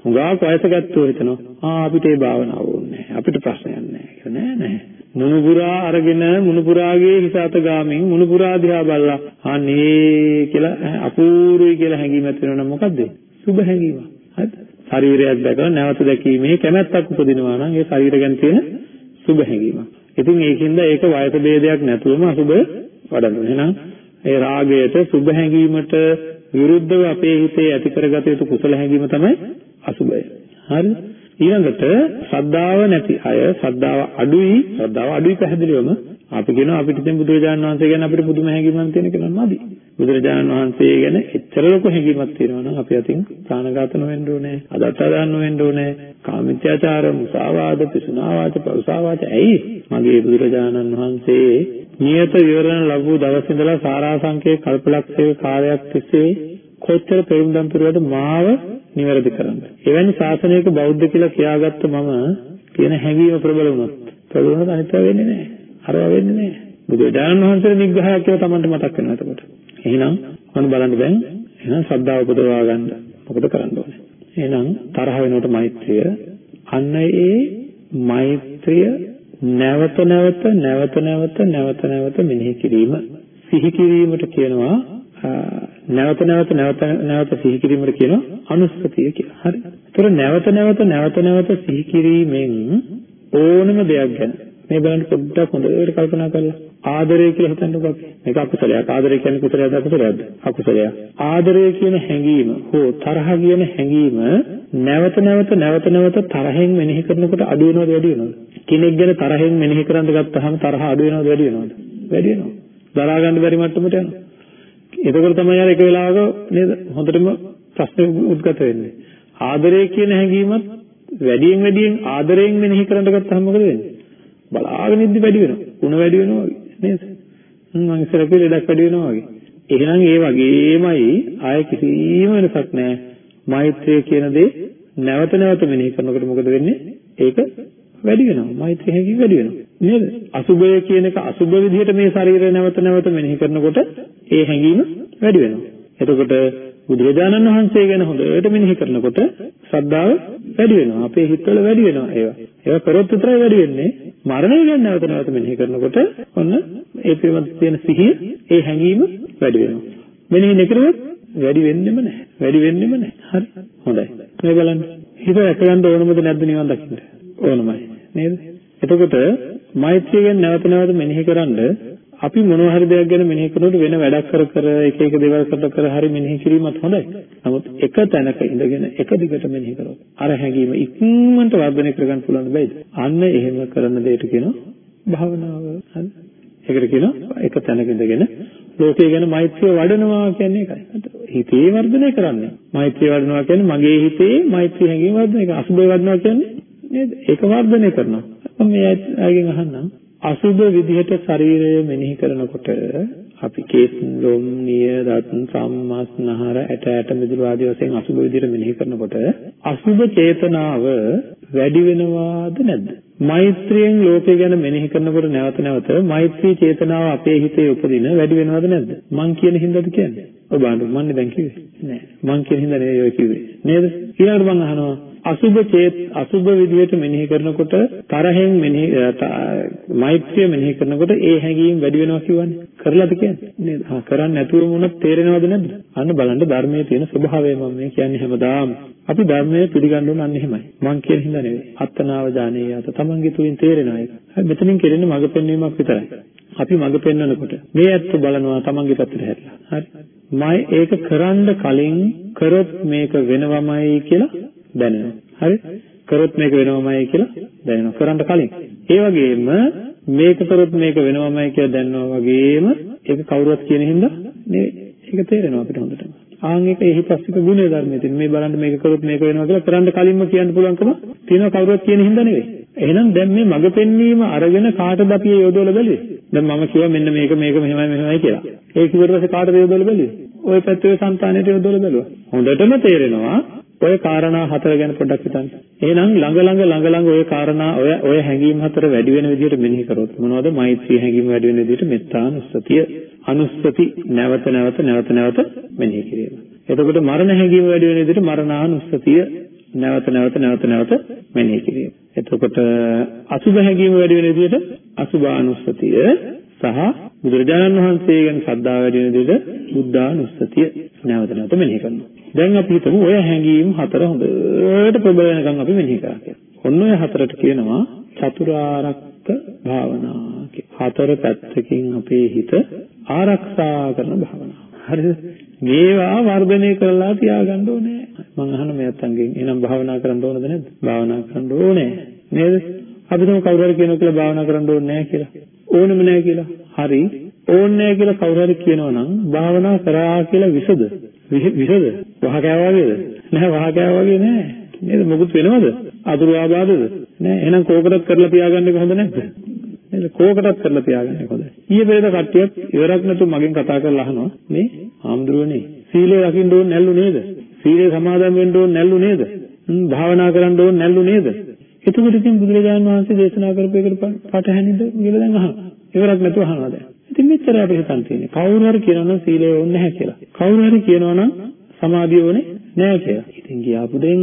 හුඟා වයසගත්තුව හිතනවා. ආ අපිට ඒ භාවනාව ඕනේ අපිට ප්‍රශ්නයක් නැහැ. කියලා නෑ නෑ. මුණුපුරා අරගෙන මුණුපුරාගේ හිස අත ගාමින් මුණුපුරා දිහා බලලා අනේ කියලා අපූර්වයි කියලා හැඟීමක් වෙනවනම් මොකද්ද? සුබ හැඟීම. හරිද ශරීරයක් දැකලා නැවත දැකීමේ කැමැත්තක් උපදිනවා නම් ඒ ශරීර ගැන තියෙන සුබ හැඟීමක්. ඉතින් ඒකින්ද ඒක වයස ભેදයක් නැතුවම අසුබ වඩනවා. එහෙනම් ඒ රාගයට සුබ හැඟීමට විරුද්ධව අපේ හිතේ ඇති කරගත යුතු කුසල හැඟීම තමයි අසුබය. හරිද? ඊළඟට ශ්‍රද්ධාව නැති අය ශ්‍රද්ධාව අඩුයි ශ්‍රද්ධාව අඩුයි පැහැදිලිවම අපි කියනවා අපිට දැන් බුදුරජාණන් වහන්සේ ගැන අපිට පුදුම හැඟීමක් තියෙන කෙනා නදී. බුදුරජාණන් වහන්සේ ගැන එච්චර ලොකු හැඟීමක් තියෙනවා නම් අපි අතින් ප්‍රාණඝාත නොවෙන්න ඕනේ, අදත්තාදාන නොවෙන්න ඕනේ, කාමීත්‍යාචාර, මුසාවාද, පිසුනාවාච, පරුසාවාච ඇයි? මගේ බුදුරජාණන් වහන්සේ නියත විවරණ ලැබූ දවස් ඉඳලා සාරාංශකයේ කල්පලක්ෂයේ කාලයක් තිස්සේ කොච්චර පෙරම්දම් පිරුවද මාව නිවැරදි කරන්න. එවැනි ශාසනයක බෞද්ධ කියලා කියාගත්ත මම කියන හැඟීම ප්‍රබල වුණොත් ප්‍රබල වුණොත් අනිත් වෙන්නේ නැහැ. අරව වෙන්නේ නැහැ. බුදුරජාණන් වහන්සේ නිග්‍රහයක් කියලා Tamanට මතක් වෙනවා එතකොට. එහෙනම් මොන බලන්න දැන් එහෙනම් ශ්‍රද්ධාව උපදවා ගන්න මොකද කරන්න ඕනේ? එහෙනම් තරහ වෙනකොට මෛත්‍රිය අන්න ඒ මෛත්‍රිය නැවත නැවත නැවත නැවත නැවත නැවත මෙනෙහි කිරීම සිහි කිරීමට කියනවා නැවත නැවත නැවත නැවත සිහි කිරීමට කියනවා අනුස්සතිය කියලා. හරි. ඒතර නැවත නැවත නැවත නැවත සිහි කිරීමෙන් ඕනම දෙයක් ගැන මේ බලන්න පොඩ්ඩක් හොඳට කල්පනා කරලා ආදරය කියලා හිතන්නකෝ අපි. මේක අකුසලයක්. ආදරය කියන්නේ කුසලයක්ද අකුසලයක්ද? අකුසලයක්. ආදරය කියන හැඟීම හෝ තරහ කියන හැඟීම නැවත නැවත නැවත නැවත තරහෙන් මෙනෙහි කරනකොට අඩු වෙනවද වැඩි වෙනවද? කෙනෙක් ගැන තරහෙන් මෙනෙහි කරන්න ගත්තාම තරහ අඩු වෙනවද වැඩි වෙනවද? වැඩි වෙනවා. දරා ගන්න බැරි මට්ටමට යනවා. එතකොට තමයි අර එක වෙලාවක නේද හොඳටම ප්‍රශ්න උද්ගත වෙන්නේ. ආදරය කියන හැඟීමත් වැඩියෙන් වැඩියෙන් ආදරයෙන් මෙනෙහි කරන්න ගත්තාම මොකද වෙන්නේ? බලාගෙන ඉද්දි වැඩි වෙනවා. ಗುಣ වැඩි වෙනවා නේද? මම ඉස්සර කිව්වේ ලෙඩක් වැඩි වෙනවා වගේ. එහෙනම් ඒ වගේමයි ආය කිසිම වෙනසක් නැහැ. මෛත්‍රිය කියන දේ නැවත නැවත මෙනෙහි කරනකොට මොකද වෙන්නේ? ඒක වැඩි වෙනවා. මෛත්‍රිය හැකියි වැඩි වෙනවා. නේද? අසුබය කියන එක අසුබ විදිහට මේ ශරීරය නැවත නැවත මෙනෙහි කරනකොට ඒ හැඟීම වැඩි වෙනවා. එතකොට බුදුරජාණන් වහන්සේ ගැන හොඳට මෙනෙහි කරනකොට ශ්‍රද්ධාව වැඩි වෙනවා. අපේ හිතවල වැඩි වෙනවා ඒවා. ඒවා කරොත් විතරයි වැඩි වෙන්නේ. මරණය ගැන නැවත නැවත මෙනෙහි කරනකොට ඔන්න ඒ පිළිබඳ තියෙන සිහිය, ඒ හැඟීම වැඩි වෙනවා. මෙනෙහි නොකරොත් වැඩි වෙන්නෙම නැහැ. වැඩි වෙන්නෙම නැහැ. හරි. හොඳයි. මේ බලන්න. හිත ඇකගන්න ඕනමද නැද්ද නිවන් දකින්න? ඕනමයි. නේද? එතකොට මෛත්‍රිය ගැන නැවත නැවත මෙනෙහි කරන්ඩ අපි මොනවා හරි දෙයක් ගැන මෙනෙහි කරනකොට වෙන වැඩක් කර කර එක එක දේවල් කර කර හරි මෙනෙහි කිරීමත් හොඳයි. නමුත් එක තැනක ඉඳගෙන එක දිගට මෙනෙහි කරොත් අර හැඟීම ඉක්මනට වර්ධනය කරගන්න පුළුවන් බෑද? අන්න එහෙම කරන දෙයට කියනවා භාවනාව. හරි? ඒකට කියනවා එක තැනක ඉඳගෙන ලෝකය ගැන මෛත්‍රිය වඩනවා කියන්නේ ඒකයි. හිතේ වර්ධනය කරන්නේ. මෛත්‍රිය වඩනවා කියන්නේ මගේ හිතේ මෛත්‍රී හැඟීම වර්ධනය කරනවා. අසුබේ වඩනවා කියන්නේ නේද? ඒක වර්ධනය කරනවා. මම මේ අයගෙන් අහන්නම්. අසුබ විදිහට ශරීරය මෙනෙහි කරනකොට අපි කේස් ලොම් නිය දත් සම්මස් නහර ඇට ඇට මිදුළු ආදී වශයෙන් අසුබ විදිහට මෙනෙහි කරනකොට අසුබ චේතනාව වැඩි වෙනවාද නැද්ද? මෛත්‍රියෙන් ලෝකය ගැන මෙනෙහි කරනකොට නැවත නැවත මෛත්‍රී චේතනාව අපේ හිතේ උපදින වැඩි වෙනවද නැද්ද? මං කියන හින්දාද කියන්නේ? ඔබ අහන්න මන්නේ දැන් කිව්වේ? නෑ. මං කියන හින්දා නෙවෙයි ඔය කිව්වේ. නේද? ඊළඟට මං අහනවා අසුබ චේත අසුබ විදිහට මෙනෙහි කරනකොට තරහෙන් මෙනෙහි මෛත්‍රිය මෙනෙහි කරනකොට ඒ හැඟීම් වැඩි වෙනවා කියවනේ කරලාද කියන්නේ? නේද? හා කරන්නේ නැතුවම වුණත් තේරෙනවද නැද්ද? අන්න බලන්න ධර්මයේ තියෙන ස්වභාවය මම මේ කියන්නේ හැමදාම. අපි ධර්මයේ පිළිගන්න ඕන අන්න එහෙමයි. මං කියන හින්දා නෙවෙයි. අත්තනාව ජානේ යත තමන්ගේ තුලින් තේරෙනවා ඒක හරි මෙතනින් කෙරෙන්නේ මඟ පෙන්වීමක් විතරයි. අපි මඟ පෙන්වනකොට මේ ඇත්ත බලනවා තමන්ගේ පැත්තට හැරිලා. හරි. මම ඒක කරන්න කලින් කරොත් මේක වෙනවමයි කියලා දැනෙනවා. හරි? කරොත් මේක වෙනවමයි කියලා දැනෙනවා. කරන්න කලින්. ඒ වගේම මේක කරොත් මේක වෙනවමයි කියලා දැනනවා වගේම ඒක කවුරුත් කියන හින්දා නෙවෙයි. ඒක තේරෙනවා අපිට හොඳටම. ආන් එක එහි පස්සික ගුණේ ධර්මයේ තියෙන මේ බලන්න මේක කරොත් මේක වෙනවා කියලා කරන්න කලින්ම කියන්න පුළුවන්කම තියෙනවා කවුරුත් කියන හින්දා නෙවෙයි. එහෙනම් දැන් මේ මඟ පෙන්වීම අරගෙන කාටද අපි යොදවලා බැලුවේ? දැන් මම කිව්වා මෙන්න මේක මේක මෙහෙමයි මෙහෙමයි කියලා. ඒ කිව්වට පස්සේ කාටද යොදවලා බැලුවේ? ওই පැත්තේ సంతානෙට යොදවලා බැලුවා. හොඳටම තේරෙනවා ඔය කාරණා හතර ගැන පොඩ්ඩක් හිතන්න. එහෙනම් ළඟ ළඟ ළඟ ළඟ ඔය කාරණා ඔය ඔය හැඟීම් හතර වැඩි වෙන විදිහට මෙනෙහි කරොත් මොනවද? මෛත්‍රී හැඟීම් වැඩි වෙන විදිහට මෙත්තානුස්සතිය, අනුස්සති නැවත නැවත නැවත නැවත මෙනෙහි කිරීම. එතකොට මරණ හැඟීම් වැඩි වෙන විදිහට මරණානුස්සතිය නැවත නැවත නැවත නැවත මෙනෙහි කිරීම. එතකොට අසුභ හැඟීම් වැඩි වෙන විදිහට අසුභානුස්සතිය සහ බුදුරජාණන් වහන්සේ ගැන ශ්‍රද්ධාව වැඩි වෙන විදිහට බුද්ධානුස්සතිය නැවත නැවත මෙනෙහි කරනවා. දැන් අපි හිතමු ඔය හැඟීම් හතර හොඳට ප්‍රබල වෙනකන් අපි මෙනෙහි කරා කියලා. ඔන්න ඔය හතරට කියනවා චතුරාර්යක භාවනා හතර පැත්තකින් අපේ හිත ආරක්ෂා කරන භාවනාව. හරිද? මේවා වර්ධනය කරලා තියාගන්න ඕනේ. මම අහන මේ අත්ංගෙන් එහෙනම් භාවනා කරන්න ඕනද නැද්ද? භාවනා කරන්න ඕනේ. නේද? අපි තමයි කවුරු හරි කියනවා කියලා භාවනා කරන්න ඕනේ නැහැ කියලා. ඕනෙම නැහැ කියලා. හරි. ඕනේ නැහැ කියලා කවුරු හරි කියනවා නම් භාවනා කරා කියලා විසද? විසද? වහ කෑවා වගේද? නැහැ වහ කෑවා වගේ නෑ. නේද? මොකුත් වෙනවද? අතුරු ආබාධද? නෑ. එහෙනම් කෝකටත් කරලා තියාගන්න එක හොඳ නැද්ද? නේද? කෝකටත් කරලා තියාගන්න එක හොඳයි. ඊයේ පෙරේද කට්ටියක් ඉවරක් නැතුව මගෙන් කතා කරලා අහනවා මේ ආම්දුරනේ සීලය රකින්න ඕනේ නැල්ලු නේද? සීලය සමාදන් වෙන්න ඕනේ නැල්ලු නේද? භාවනා කරන්න ඕනේ නැල්ලු නේද? එතකොට ඉතින් බුදුරජාණන් වහන්සේ දේශනා කරපු එකට පටහැනිද කියලා දැන් අහනවා. ඉවරක් නැතුව අහනවා දැන්. ඉතින් මෙච්චර අපිට හිතන් තියෙන්නේ. කවුරු හරි කියනවා නම් සීලය ඕනේ නැහැ කියලා. කවුරු හරි කියනවා නම් සමාධිය ඕනේ නැහැ කියලා. ඉතින් ගියාපු දෙන්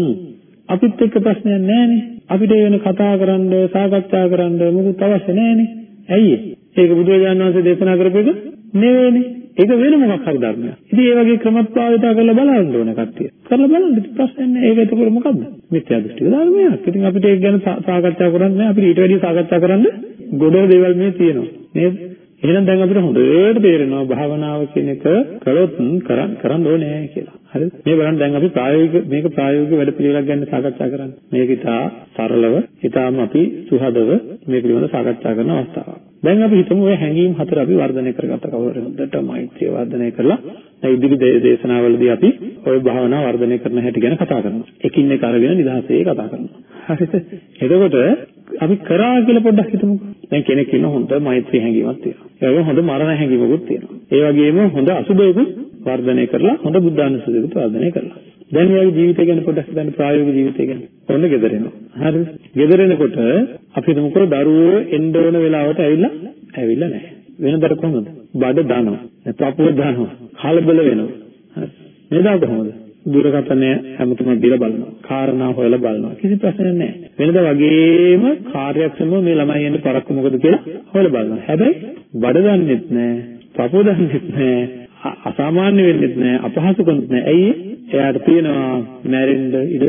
අපිත් එක්ක ප්‍රශ්නයක් නැහැනේ. අපිට වෙන කතා කරන්න, සාකච්ඡා කරන්න මොකුත් අවශ්‍ය නැහැනේ. ඇයි ඒක බුදුරජාණන් වහන්සේ දේශනා කරපු එක නෙවෙයිනේ. ඒක වෙන මොකක් හරි ධර්මයක්. ඉතින් ඒ වගේ ක්‍රමත් භාවිතා කරලා බලන්න ඕනේ කට්ටිය. කරලා බලන්න ඉතින් ප්‍රශ්නයක් නැහැ. ඒක එතකොට මොකද්ද? මිත්‍යා දෘෂ්ටික ධර්මයක්. ඉතින් අපිට ඒක ගැන සාකච්ඡා කරන්න නැහැ. අපිට ඊට වැඩිය සාකච්ඡා කරන්න ගොඩේ දේවල් මේ තියෙනවා. නේද? එහෙනම් දැන් අපිට හොඳට තේරෙනවා භාවනාව කියන එක කළොත් කරන්න ඕනේ කියලා. හරිද? මේ බලන්න දැන් අපි ප්‍රායෝගික මේක ප්‍රායෝගික වැඩ පිළිවෙලක් ගැන සාකච්ඡා කරන්නේ. මේක ඉතා සරලව, ඉතාම අපි සුහදව මේ පිළිබඳව සාකච්ඡා කරන අවස්ථාවක්. දැන් අපි හිතමු ඔය හැඟීම් හතර අපි වර්ධනය කරගත්ත කවුරු හොඳට මෛත්‍රිය වර්ධනය කරලා දැන් ඉදිරි දේශනාවලදී අපි ওই භාවනාව වර්ධනය කරන හැටි ගැන කතා කරනවා. එකින් එක අරගෙන නිදහසේ කතා කරනවා. හරිද? එතකොට අපි කරා කියලා පොඩ්ඩක් හිතමුකෝ. දැන් කෙනෙක් ඉන්න හොඳ මෛත්‍රී හැඟීමක් තියෙනවා. ඒ වගේම හොඳ මරණ හැඟීමකුත් තියෙනවා. ඒ වගේම හොඳ අසුබයකුත් වර්ධනය කරලා හොඳ බුද්ධානුස්සතියකුත් වර්ධනය කරලා. දැන් එයාගේ ජීවිතය ගැන පොඩ්ඩක් හිතන්න ප්‍රායෝගික ජීවිතය ගැන. ඔන්න ගෙදර එනවා. හරිද? ගෙදර එනකොට අපි හිතමුකෝ දරුවෝ එන්න ඕන වෙලාවට ඇවිල්ලා ඇවිල්ලා නැහැ. වෙනදට කොහොමද? බඩ දානවා. නැත්නම් දානවා. කලබල වෙනවා. හරි. නේද කොහොමද? දුරකථනය හැමතෙම දීලා බලනවා. කාරණා හොයලා බලනවා. කිසි ප්‍රශ්නයක් නැහැ. වෙනද වගේම කාර්යක්ෂමව මේ ළමයි යන්නේ පරක්කු මොකද කියලා හොයලා බලනවා. හැබැයි බඩ දන්නෙත් නැහැ. පපුව දන්නෙත් නැහැ. අසාමාන්‍ය වෙන්නෙත් නැහැ. අපහසුකම්ත් නැහැ. ඇයි? එයාට තියෙනවා මැරෙන්න ඉඩ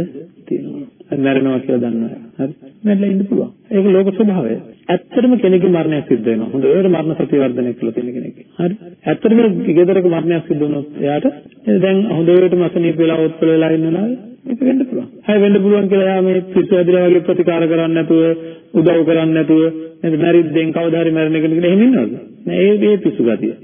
තියෙනවා. මැරෙනවා කියලා දන්නවා. හරි. මැරෙලා ඉන්න පුළුවන්. ඒක ලෝක ස්වභාවය. ඇත්තටම කෙනෙකුගේ මරණයක් සිද්ධ වෙනවා. හොඳට මරණ සතිය වර්ධනය කරලා තියෙන කෙනෙක්. හරි. ඇත්තටම ගෙදරක මරණයක් සිද්ධ වුණොත් එයාට දැන් හොඳට මසනීප වෙලා ඔත්පල වෙලා ඉන්නවා. ඒක වෙන්න පුළුවන්. හැබැයි වෙන්න පුළුවන් කියලා එයා මේ පිස්සු ඇදලා වගේ ප්‍රතිකාර කරන්නේ නැතුව උදව් කරන්නේ නැතුව නේද මැරිද්දෙන් කවදා හරි මැරෙන කෙනෙක්ට එහෙම ඉන්නවද? නෑ ඒ මේ පිස්සු ගතිය.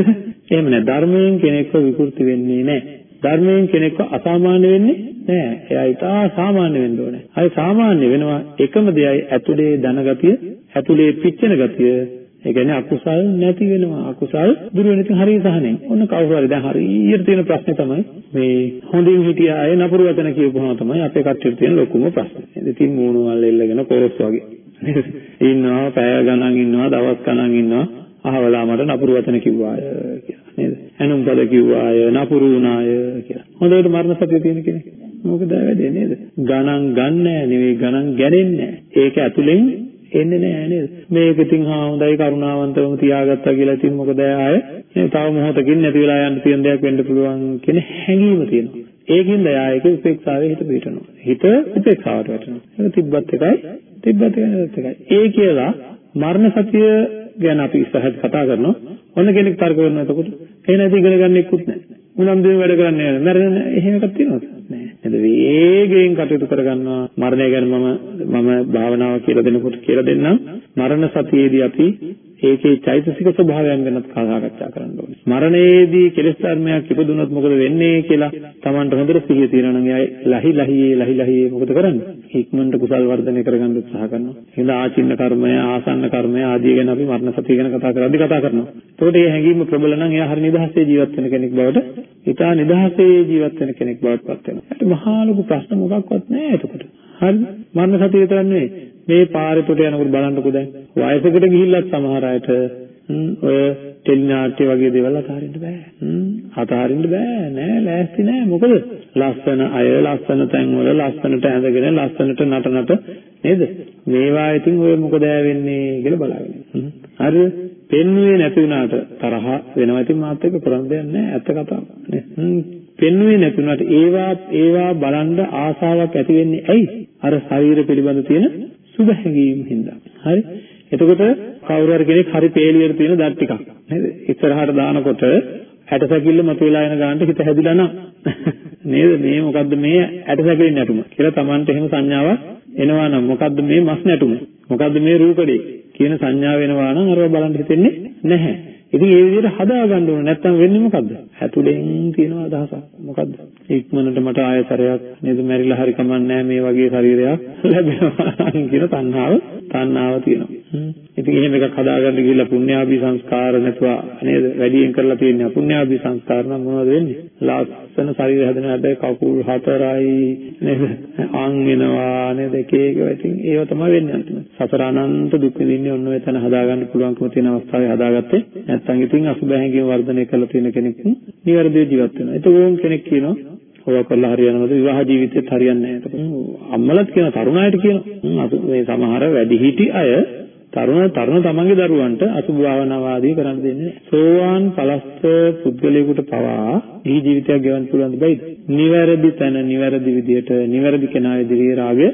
එහෙම නෑ ධර්මයෙන් කෙනෙක්ව විකෘති වෙන්නේ නෑ. ධර්මයෙන් කෙනෙක්ව අසාමාන්‍ය වෙන්නේ නෑ. එයා ඉතා සාමාන්‍ය වෙන්න ඕනේ. අය සාමාන්‍ය වෙනවා එකම දෙයයි ඇතුලේ ධනගතිය, ඇතුලේ පිච්චෙන ගතිය. ඒ කියන්නේ අකුසල් නැති වෙනවා. අකුසල් දුර වෙන ඉතින් හරිය සහනෙන්. ඔන්න කවුරු හරි දැන් හරියට තියෙන ප්‍රශ්නේ තමයි මේ හොඳින් හිටිය අය නපුරු වචන කියපුවම තමයි අපේ කට්ටියට තියෙන ලොකුම ප්‍රශ්නේ. ඉතින් මූණු වල එල්ලගෙන කොරස් වගේ. ඉන්නවා පැය ගණන් ඉන්නවා දවස් ගණන් ඉන්නවා අහවලා මට නපුරු වචන කිව්වාය කියලා නේද? ඇනුම් පද කිව්වාය නපුරු වුණාය කියලා. හොඳට මරණ සතිය තියෙන කෙනෙක්. මොකද වෙන්නේ නේද? ගණන් ගන්නෑ නෙවෙයි ගණන් ගැනෙන්නේ ඒක ඇතුලෙන් එන්නේ නෑ නේද? මේක ඉතින් හා හොඳයි කරුණාවන්තවම තියාගත්තා කියලා ඉතින් මොකද ආය තව මොහොතකින් නැති වෙලා යන්න තියෙන දෙයක් වෙන්න පුළුවන් කියන හැඟීම තියෙනවා. ඒකින්ද යා ඒක උපේක්ෂාවේ හිත පිටනවා. හිත උපේක්ෂාවට වැටෙනවා. ඒක තිබ්බත් එකයි තිබ්බත් එකයි. ඒ කියලා මරණ සතිය ගැන අපි ඉස්සරහට කතා කරනවා. ඔන්න කෙනෙක් තර්ක කරනවා එතකොට. ඒ නැති ඉගෙන ගන්න එක්කුත් නැහැ. උනම් දෙව වැඩ කරන්නේ නැහැ. මරණ එහෙම එකක් තියෙනවද? නැහැ. නේද? වේගයෙන් කටයුතු කරගන්නවා. මරණය ගැන මම මම භාවනාව කියලා දෙනකොට කියලා දෙන්නම්. මරණ සතියේදී අපි ඒකේ චෛතසික ස්වභාවයන් ගැනත් සාකච්ඡා කරන්න ඕනේ. මරණයේදී කෙලෙස් ධර්මයක් ඉපදුනොත් මොකද වෙන්නේ කියලා Tamanට හොඳට සිහිය තියෙනවා නම් එයා ලහි ලහියේ ලහි ලහියේ මොකද කරන්නේ? ඉක්මනට කුසල් වර්ධනය කරගන්න උත්සාහ කරනවා. එහෙනම් ආචින්න කර්මය, ආසන්න කර්මය ආදී ගැන අපි මරණ සතිය ගැන කතා කරද්දී කතා කරනවා. එතකොට මේ හැඟීම ප්‍රබල නම් එයා හරි නිදහසේ ජීවත් වෙන කෙනෙක් බවට, ඊටා නිදහසේ ජීවත් වෙන කෙනෙක් බවට පත් වෙනවා. ඒත් මහා ලොකු ප්‍රශ්න මොකක්වත් නැහැ එතකොට. හරිද? මරණ සතිය විතරක් නෙවෙයි. මේ පාරේ පොට යනකොට බලන්නකෝ දැන් වයසකට ගිහිල්ලත් සමහර අයට ඔය ටෙලිනාට්‍ය වගේ දේවල් අතහරින්න බෑ. අතහරින්න බෑ නෑ ලෑස්ති නෑ මොකද? ලස්සන අය ලස්සන තැන්වල ලස්සනට ඇඳගෙන ලස්සනට නටනට නේද? මේවා ඉතින් ඔය මොකද වෙන්නේ කියලා බලාගෙන. හරිද? පෙන්වුවේ නැති වුණාට තරහ වෙනවා ඉතින් මාත් එක්ක කරන්න දෙයක් නෑ ඇත්ත කතාව. නේ? පෙන්වුවේ නැති වුණාට ඒවා ඒවා බලන්න ආසාවක් ඇති වෙන්නේ ඇයි? අර ශරීර පිළිබඳ තියෙන සුභ හැඟීම් හින්දා. හරි? එතකොට කවුරු හරි කෙනෙක් හරි පේලියට තියෙන දත් ටිකක් නේද? ඉස්සරහට දානකොට ඇටසැකිල්ල මතුවලා එන ගානට හිත හැදිලා නම් නේද? මේ මොකද්ද මේ ඇටසැකිල්ල නැටුම කියලා Tamanට එහෙම සංඥාවක් එනවා නම් මොකද්ද මේ මස් නැටුම? මොකද්ද මේ රූකඩේ කියන සංඥාව එනවා නම් අරව බලන්න හිතෙන්නේ නැහැ. ඉතින් ඒ විදිහට හදා ගන්න ඕන නැත්නම් වෙන්නේ මොකද්ද? ඇතුලෙන් තියෙන අදහසක්. මොකද්ද? ඉක්මනට මට ආයතරයක් නේද මැරිලා හරි කමන්නේ මේ වගේ ශරීරයක් ලැබෙනවා කියන තණ්හාව තණ්හාව තියෙනවා. ඉතින් එහෙම එකක් හදාගන්න ගිහිල්ලා පුණ්‍යාභි සංස්කාර නැතුව නේද වැඩියෙන් කරලා තියෙන්නේ පුණ්‍යාභි සංස්කාර නම් මොනවද වෙන්නේ? ලස්සන ශරීරය හදන හැබැයි කකුල් හතරයි නේද? අං වෙනවා නේද? එක එක ඉතින් ඒව තමයි වෙන්නේ අන්තිමට. සතර අනන්ත දුක් විඳින්නේ ඔන්න ඔය තැන හදාගන්න පුළුවන්කම තියෙන අවස්ථාවේ හදාගත්තේ නැත්නම් ඉතින් අසුබ හැඟීම් වර්ධනය කරලා තියෙන කෙනෙක් නිවැරදිව ජීවත් වෙනවා. ඒක ඕම් කෙනෙක් කියනවා ඔය කරලා හරියනවද විවාහ ජීවිතේත් හරියන්නේ නැහැ. එතකොට අම්මලත් කියන තරුණ අයට කියනවා. මේ සමහර වැඩිහිටි අය තරුණ තරුණ තමන්ගේ දරුවන්ට අසුභ භාවනාවාදී කරන්න දෙන්නේ සෝවාන් පලස්ත පුද්ගලයෙකුට පවා ඊ ජීවිතයක් ගෙවන්න පුළුවන් දෙයිද? නිවැරදි තැන නිවැරදි විදියට නිවැරදි කෙනා ඉදිරියේ රාගය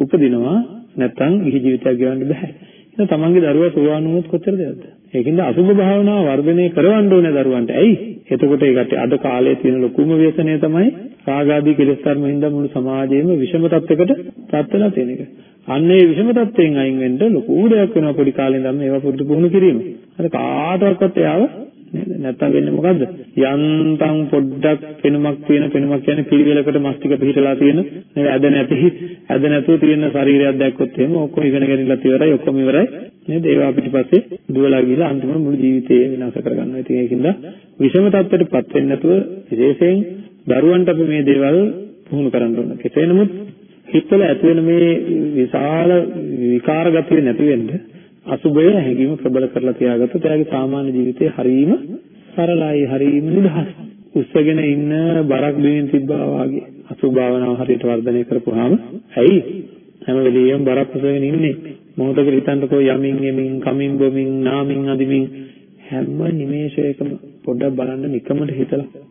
උපදිනවා නැත්නම් ඊ ජීවිතයක් ගෙවන්න බෑ. එහෙනම් තමන්ගේ දරුවා සෝවාන් වුණොත් කොච්චර දෙයක්ද? ඒකින්ද අසුභ භාවනාව වර්ධනය කරවන්න ඕනේ දරුවන්ට. ඇයි? එතකොට ඒකට අද කාලේ තියෙන ලොකුම ව්‍යසනය තමයි රාගාදී කෙලෙස් කර්ම හින්දා මුළු සමාජයේම විෂම තත්යකට පත් වෙලා තියෙන එක. අන්න ඒ විෂම තත්ත්වයෙන් අයින් වෙන්න ලොකු දෙයක් වෙනවා පොඩි කාලේ ඉඳන් මේවා පුරුදු පුහුණු කිරීම. අර කාටවත් එයාව නේද? නැත්තම් වෙන්නේ මොකද්ද? යන්තම් පොඩ්ඩක් පෙනුමක් තියෙන පෙනුමක් කියන්නේ පිළිවෙලකට මස් ටික පිළිහිටලා තියෙන නේද? ඇද නැති ඇද නැතුව තියෙන ශරීරයක් දැක්කොත් එහෙම ඔක්කොම ඉගෙන ගන්නලා ඉවරයි ඔක්කොම ඉවරයි නේද? ඒවා පිටිපස්සේ දුවලා ගිහලා අන්තිමට මුළු ජීවිතේ විනාශ කරගන්නවා. ඉතින් ඒකින්ද විෂම තත්ත්වයටපත් වෙන්නේ නැතුව විශේෂයෙන් දරුවන්ට අපි මේ දේවල් පුහුණු කරන්න ඕන. කෙසේ නමුත් හිතවල ඇති වෙන මේ විශාල විකාර ගතිය නැති වෙන්න අසුබය හැඟීම ප්‍රබල කරලා තියාගත්තොත් එයාගේ සාමාන්‍ය ජීවිතේ හරීම සරලයි හරීම නිදහස්. උස්සගෙන ඉන්න බරක් බිමින් තිබ්බා වාගේ අසුභාවනාව හරියට වර්ධනය කරපුවාම ඇයි හැම වෙලෙම බරක් උස්සගෙන ඉන්නේ මොහොතකට හිතන්නකෝ යමින් යමින් කමින් බොමින් නාමින් අදිමින් හැම නිමේෂයකම පොඩ්ඩක් බලන්න නිකමට හිතලා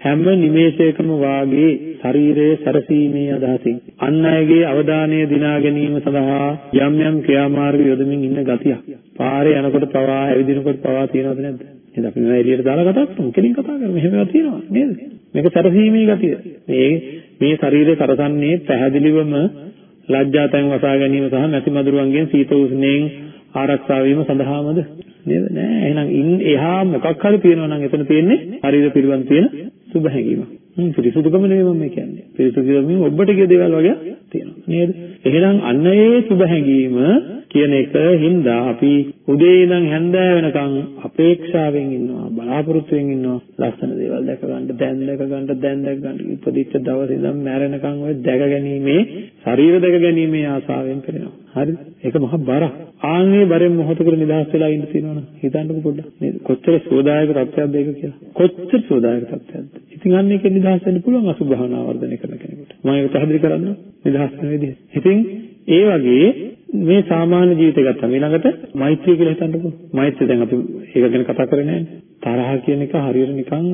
හැම නිමේෂයකම වාගේ ශරීරයේ සරසීමේ අදහසින් අන් අයගේ අවධානය දිනා ගැනීම සඳහා යම් යම් ක්‍රියාමාර්ග යොදමින් ඉන්න ගතියක්. පාරේ යනකොට පවා ඇවිදිනකොට පවා තියෙනවද නැද්ද? නේද? අපි මේ එළියට දාලා කතා කරමු. කෙලින් කතා කරමු. එහෙම ඒවා තියෙනවා නේද? මේක සරසීමේ ගතිය. මේ මේ ශරීරය සරසන්නේ පැහැදිලිවම ලැජ්ජාතෙන් වසා ගැනීම සහ නැති මදුරුවන්ගෙන් සීත උෂ්ණයෙන් ආරක්ෂා වීම සඳහාමද? නේද නෑ එහෙනම් ඉන් එහා මොකක් හරි තියෙනවා නම් එතන තියෙන්නේ ශරීර පිළිබඳ තියෙන සුබ හැඟීම. හ්ම් පිරිසුදුකම නෙවෙයි මම කියන්නේ. පිරිසුදුකම ඔබට කිය දේවල් වගේ තියෙනවා නේද? එහෙනම් අන්න ඒ සුබ හැඟීම කියන එක හින්දා අපි උදේ ඉඳන් හැන්දෑව වෙනකන් අපේක්ෂාවෙන් ඉන්නවා බලාපොරොත්තුෙන් ඉන්නවා. ලස්සන දේවල් දැක ගන්න දැන් දැක ගන්න දැන් දැක ගන්න. ඉපදිච්ච දවසේ ඉඳන් මැරෙනකන් ඔය දැක ගැනීමේ ශරීර දැක ගැනීමේ ආසාවෙන් පෙළෙනවා හරිද ඒක මහ බරක්. ආන්නේ බරෙන් මොහොතකට නිදහස් වෙලා ඉන්න තියෙනවනේ. හිතන්නකො පොඩ්ඩක්. නේද? කොච්චර සෝදායක තත්ත්වයක්ද ඒක කියලා. කොච්චර සෝදායක තත්ත්වයක්ද? ඉතින් අන්න ඒකෙන් නිදහස් වෙන්න පුළුවන් අසුභාවනා වර්ධනය කරන කෙනෙකුට. මම ඒක පැහැදිලි කරන්න නිදහස් වෙන විදිහ ඉතින් ඒ වගේ මේ සාමාන්‍ය ජීවිතය ගත්තාම ඊළඟට මෛත්‍රිය කියලා හිතන්නකෝ. මෛත්‍රිය දැන් අපි ඒක ගැන කතා කරන්නේ නැහැ. තරහ කියන එක හරියට නිකන්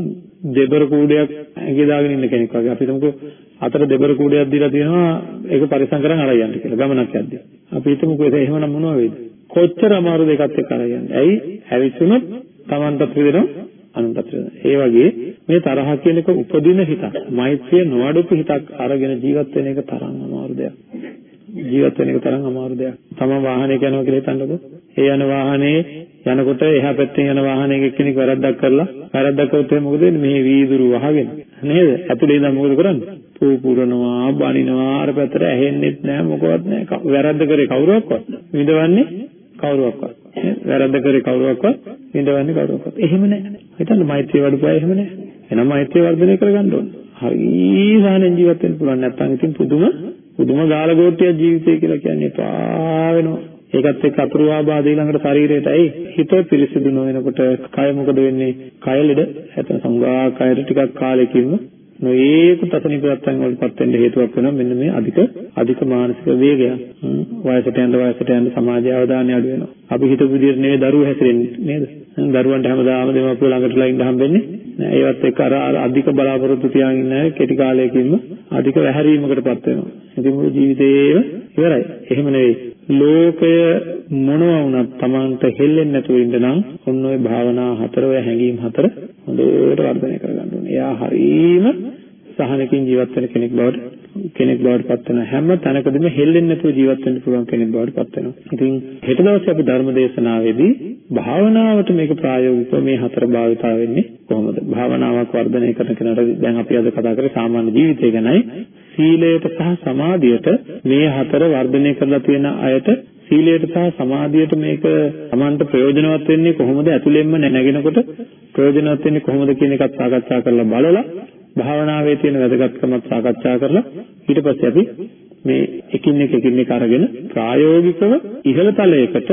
දෙබර කූඩයක් ඇඟේ දාගෙන ඉන්න කෙනෙක් වගේ. අපි හිතමුකෝ අතට දෙබර කූඩයක් දීලා තියෙනවා ඒක පරිස්සම් කරන් අරන් යන්න කියලා. ගමනක් යද්දී. අපි හිතමුකෝ ඒක එහෙමනම් මොනව වෙයිද? කොච්චර අමාරුද ඒකත් එක්ක අරන් යන්නේ. ඇයි? ඇවිස්සුනොත් Tamanටත් රිදෙනවා අනුන්ටත් ඒ වගේ මේ තරහ කියන එක උපදින හිතක්. මෛත්‍රිය නොවඩපු හිතක් අරගෙන ජීවත් වෙන එක තරම් අමාරු දෙයක්. ජීවත් වෙන එක තරම් අමාරු දෙයක්. තම වාහනයක යනවා කියලා හිතන්නකෝ. ඒ යන වාහනේ යනකොට එහා පැත්තෙන් යන වාහනයක එක්කෙනෙක් වැරද්දක් කරලා වැරද්දක් කරොත් එහෙනම් මොකද වෙන්නේ? මේ වීදුරු වහගෙන නේද? ඇතුලේ ඉඳන් මොකද කරන්නේ? පූ පුරනවා, බනිනවා, අර පැත්තට ඇහෙන්නෙත් නෑ මොකවත් නෑ. වැරද්ද කරේ කවුරුවක්වත්. විඳවන්නේ කවුරුවක්වත්. වැරද්ද කරේ කවුරුවක්වත් විඳවන්නේ කවුරුවක්වත්. එහෙම නෑ. හිතන්න මෛත්‍රිය වඩපුවා එහෙම නෑ. එහෙනම් මෛත්‍රිය වර්ධනය කරගන්න ඕන. හරි සාහනෙන් ජීවත් වෙන්න පුළුවන් නැත්නම් ඉතින් පුදුම පුදුම ගාලගෝට්ටිය ජීවිතය කියලා කියන්නේ පා වෙනවා. ඒකත් එක්ක අතුරු ආබාධ ඊළඟට ශරීරයටයි හිත පිරිසිදු නොවෙනකොට කය මොකද වෙන්නේ? කය ලෙඩ හැතන සංගා කයර ටිකක් කාලෙකින්ම නොයේකුත් අසනීපයන් වලටපත් වෙන්න හේතුවක් වෙනවා මෙන්න මේ අධික අධික මානසික වේගය. වයසට යන වයසට යන සමාජය අවධානය අඩු වෙනවා. අපි හිතපු විදිහට නෙවෙයි දරුවෝ හැසිරෙන්නේ නේද? දරුවන්ට හැමදාම දෙමාපියෝ ළඟටලා ඉන්න හම්බෙන්නේ නෑ. ඒවත් එක්ක අර අධික බලාපොරොත්තු තියාගෙන ඉන්න කෙටි කාලයකින්ම අධික වැහැරීමකටපත් වෙනවා. ඉතින් මුළු ජීවිතේම ඉවරයි. එහෙම නෙවෙයි. ලෝකය මොනවා වුණත් Tamanට හෙල්ලෙන්නේ නැතුව ඉන්න නම් ඔන්න ඔය භාවනා හතර ඔය හැඟීම් හතර හොඳට වර්ධනය කරගන්න ඕනේ. එයා හරීම සහනකින් ජීවත් වෙන කෙනෙක් බවට කෙනෙක් බවට පත් වෙන හැම තැනකදීම හෙල්ලෙන්නේ නැතුව ජීවත් වෙන්න පුළුවන් කෙනෙක් බවට පත් වෙනවා. ඉතින් හෙට දවසේ අපි ධර්ම දේශනාවේදී භාවනාවට මේක ප්‍රායෝගිකව මේ හතර භාවිතා වෙන්නේ කොහොමද? භාවනාවක් වර්ධනය කරන කෙනාට දැන් අපි අද කතා කරේ සාමාන්‍ය ජීවිතය ගැනයි. සීලයට සහ සමාධියට මේ හතර වර්ධනය කරලා තියෙන අයට සීලයට සහ සමාධියට මේක Tamanට ප්‍රයෝජනවත් වෙන්නේ කොහොමද? ඇතුළෙන්ම නැගෙනකොට ප්‍රයෝජනවත් වෙන්නේ කොහොමද කියන එකත් සාකච්ඡා කරලා බලලා භාවනාවේ තියෙන වැදගත්කමත් සාකච්ඡා කරලා ඊට පස්සේ අපි මේ එකින් එක එකින් එක අරගෙන ප්‍රායෝගිකව ඉහළ තලයකට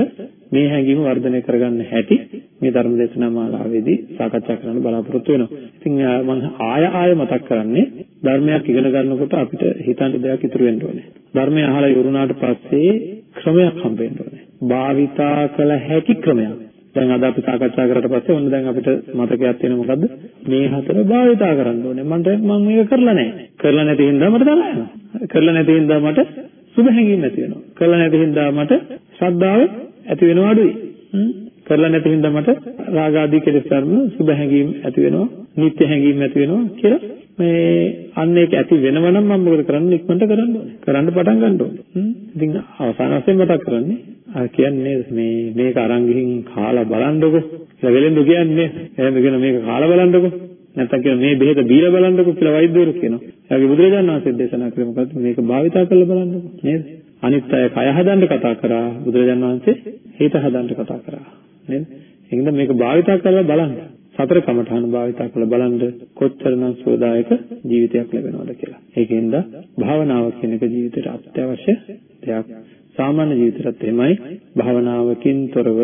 මේ හැඟීම වර්ධනය කරගන්න හැටි මේ ධර්ම දේශනා මාලාවේදී සාකච්ඡා කරන්න බලාපොරොත්තු වෙනවා. ඉතින් මම ආය ආය මතක් කරන්නේ ධර්මයක් ඉගෙන ගන්නකොට අපිට හිතන්න දෙයක් ඉතුරු වෙන්න ඕනේ. ධර්මය අහලා ඉවරුනාට පස්සේ ක්‍රමයක් හම්බ වෙන්න ඕනේ. භාවිතා කළ හැකි ක්‍රමයක්. දැන් අද අපි සාකච්ඡා කරලා පස්සේ ඔන්න දැන් අපිට මතකයක් තියෙන මොකද්ද? මේ හතර භාවිතා කරන්න ඕනේ. මන්ට මම මේක කරලා නැහැ. කරලා නැති හින්දා මට තරහ යනවා. කරලා නැති හින්දා මට සුභ හැඟීම් ඇති වෙනවා. කරලා නැති හින්දා මට ශ්‍රද්ධාව ඇති වෙනවා අඩුයි. කරලා නැති හින්දා මට රාග ආදී කෙලෙස් ධර්ම සුභ හැඟීම් ඇති වෙනවා. නිත්‍ය හැඟීම් ඇති වෙනවා කියලා මේ අන්න ඒක ඇති වෙනව නම් මම මොකද කරන්නේ ඉක්මනට කරන්න ඕනේ. කරන්න පටන් ගන්න ඕනේ. ඉතින් අවසාන වශයෙන් මතක් කරන්නේ ආ කියන්නේ මේ මේක අරන් ගිහින් කාලා බලන්නකො. කියලා වෙලෙන්ද කියන්නේ. එහෙනම් කියන මේක කාලා බලන්නකො. නැත්නම් කියන මේ බෙහෙත බීලා බලන්නකො කියලා වෛද්‍යවරු කියනවා. එයාගේ බුදුරජාණන් වහන්සේ දේශනා කරේ මොකද්ද? මේක භාවිතා කරලා බලන්නකො. නේද? අනිත් අය කය හදන්න කතා කරා බුදුරජාණන් වහන්සේ හිත හදන්න කතා කරා. නේද? ඒකෙන්ද මේක භාවිතා කරලා බලන්න. සතර කමඨාන භාවිතා කරලා බලන්න කොච්චරනම් සෝදායක ජීවිතයක් ලැබෙනවද කියලා. ඒකෙන්ද භාවනාව කියන එක ජීවිතයට අත්‍යවශ්‍ය දෙයක්. සාමාන්‍ය ජීවිතයත් එහෙමයි භාවනාවකින් තොරව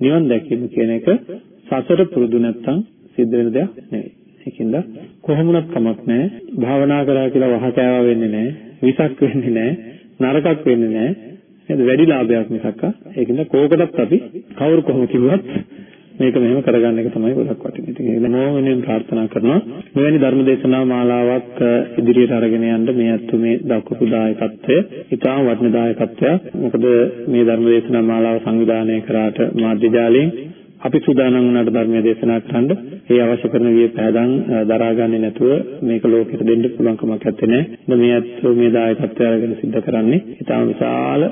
නිවන් දැකීම කියන එක සසර පුරුදු නැත්තම් සිද්ධ වෙන දෙයක් නෙවෙයි. ඒකින්ද කොහොමුණත් කමක් නැහැ. භාවනා කරා කියලා වහ කෑවා වෙන්නේ නැහැ. විසක් වෙන්නේ නැහැ. නරකක් වෙන්නේ නැහැ. නේද? වැඩි ලාභයක් මිසක් ඒකින්ද කෝකටත් අපි කවුරු කොහොම කිව්වත් මේක මෙහෙම කරගන්න එක තමයි ගොඩක් වටින්නේ. ඉතින් ඒක මොනෙන් ප්‍රාර්ථනා කරනවා. මෙවැනි ධර්ම දේශනා මාලාවක් ඉදිරියට අරගෙන යන්න මේ අත්තු මේ දක්වපු දායකත්වය ඉතාම වටින දායකත්වයක්. මොකද මේ ධර්ම දේශනා මාලාව සංවිධානය කරාට මාධ්‍ය ජාලයෙන් අපි සූදානම් වුණාට ධර්මයේ දේශනා කරන්න ඒ අවශ්‍ය කරන විදිහේ පෑදන් දරාගන්නේ නැතුව මේක ලෝකෙට දෙන්න පුළුවන් කමක් නැත්තේ නෑ. මේ අත්ෝ මේ දායකත්වය අරගෙන සිද්ධ කරන්නේ. ඊටාම විශාල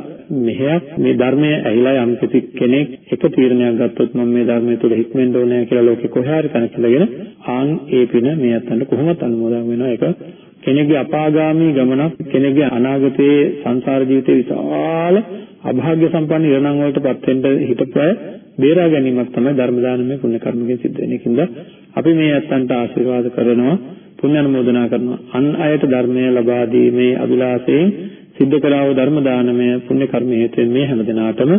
මෙහෙයක් මේ ධර්මයේ ඇහිලා යම් කෙනෙක් එක තීරණයක් ගත්තොත් මම මේ ධර්මය තුල හික්මෙන්න ඕනේ කියලා ලෝකෙ කොහේ හරි තැනක ඉඳගෙන ආන් ඒ පින මේ අතන්ට කොහොමද අනුමෝදන් වෙනවා ඒක කෙනෙකුගේ අපාගාමී ගමනක් කෙනෙකුගේ අනාගතයේ සංසාර ජීවිතේ විශාල අභාග්‍ය සම්පන්න ඉරණම් වලටපත් වෙන්න හිතපු අය බේරා ගැනීමක් තමයි ධර්ම දානමය පුණ්‍ය කර්මකින් සිද්ධ වෙන්නේ. ඒකින්ද අපි මේ ඇත්තන්ට ආශිර්වාද කරනවා පුණ්‍ය අනුමෝදනා කරනවා. අන් අයට ධර්මය ලබා දීමේ අභිලාෂයෙන් සිද්ධ කළා වූ ධර්ම දානමය පුණ්‍ය කර්ම හේතුවෙන් මේ හැම දිනාටම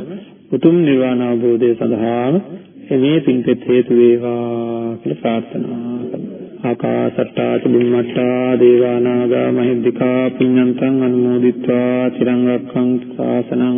උතුම් නිර්වාණ අවබෝධය සඳහා මේ පින්පෙත් හේතු වේවා කියලා ප්‍රාර්ථනා කරනවා. ආකාසට්ටා චුම්මට්ටා දේවා නාග මහිද්దికා පුඤ්ඤන්තං අනුමෝදිත්වා චිරං රක්ඛන්තු ශාසනං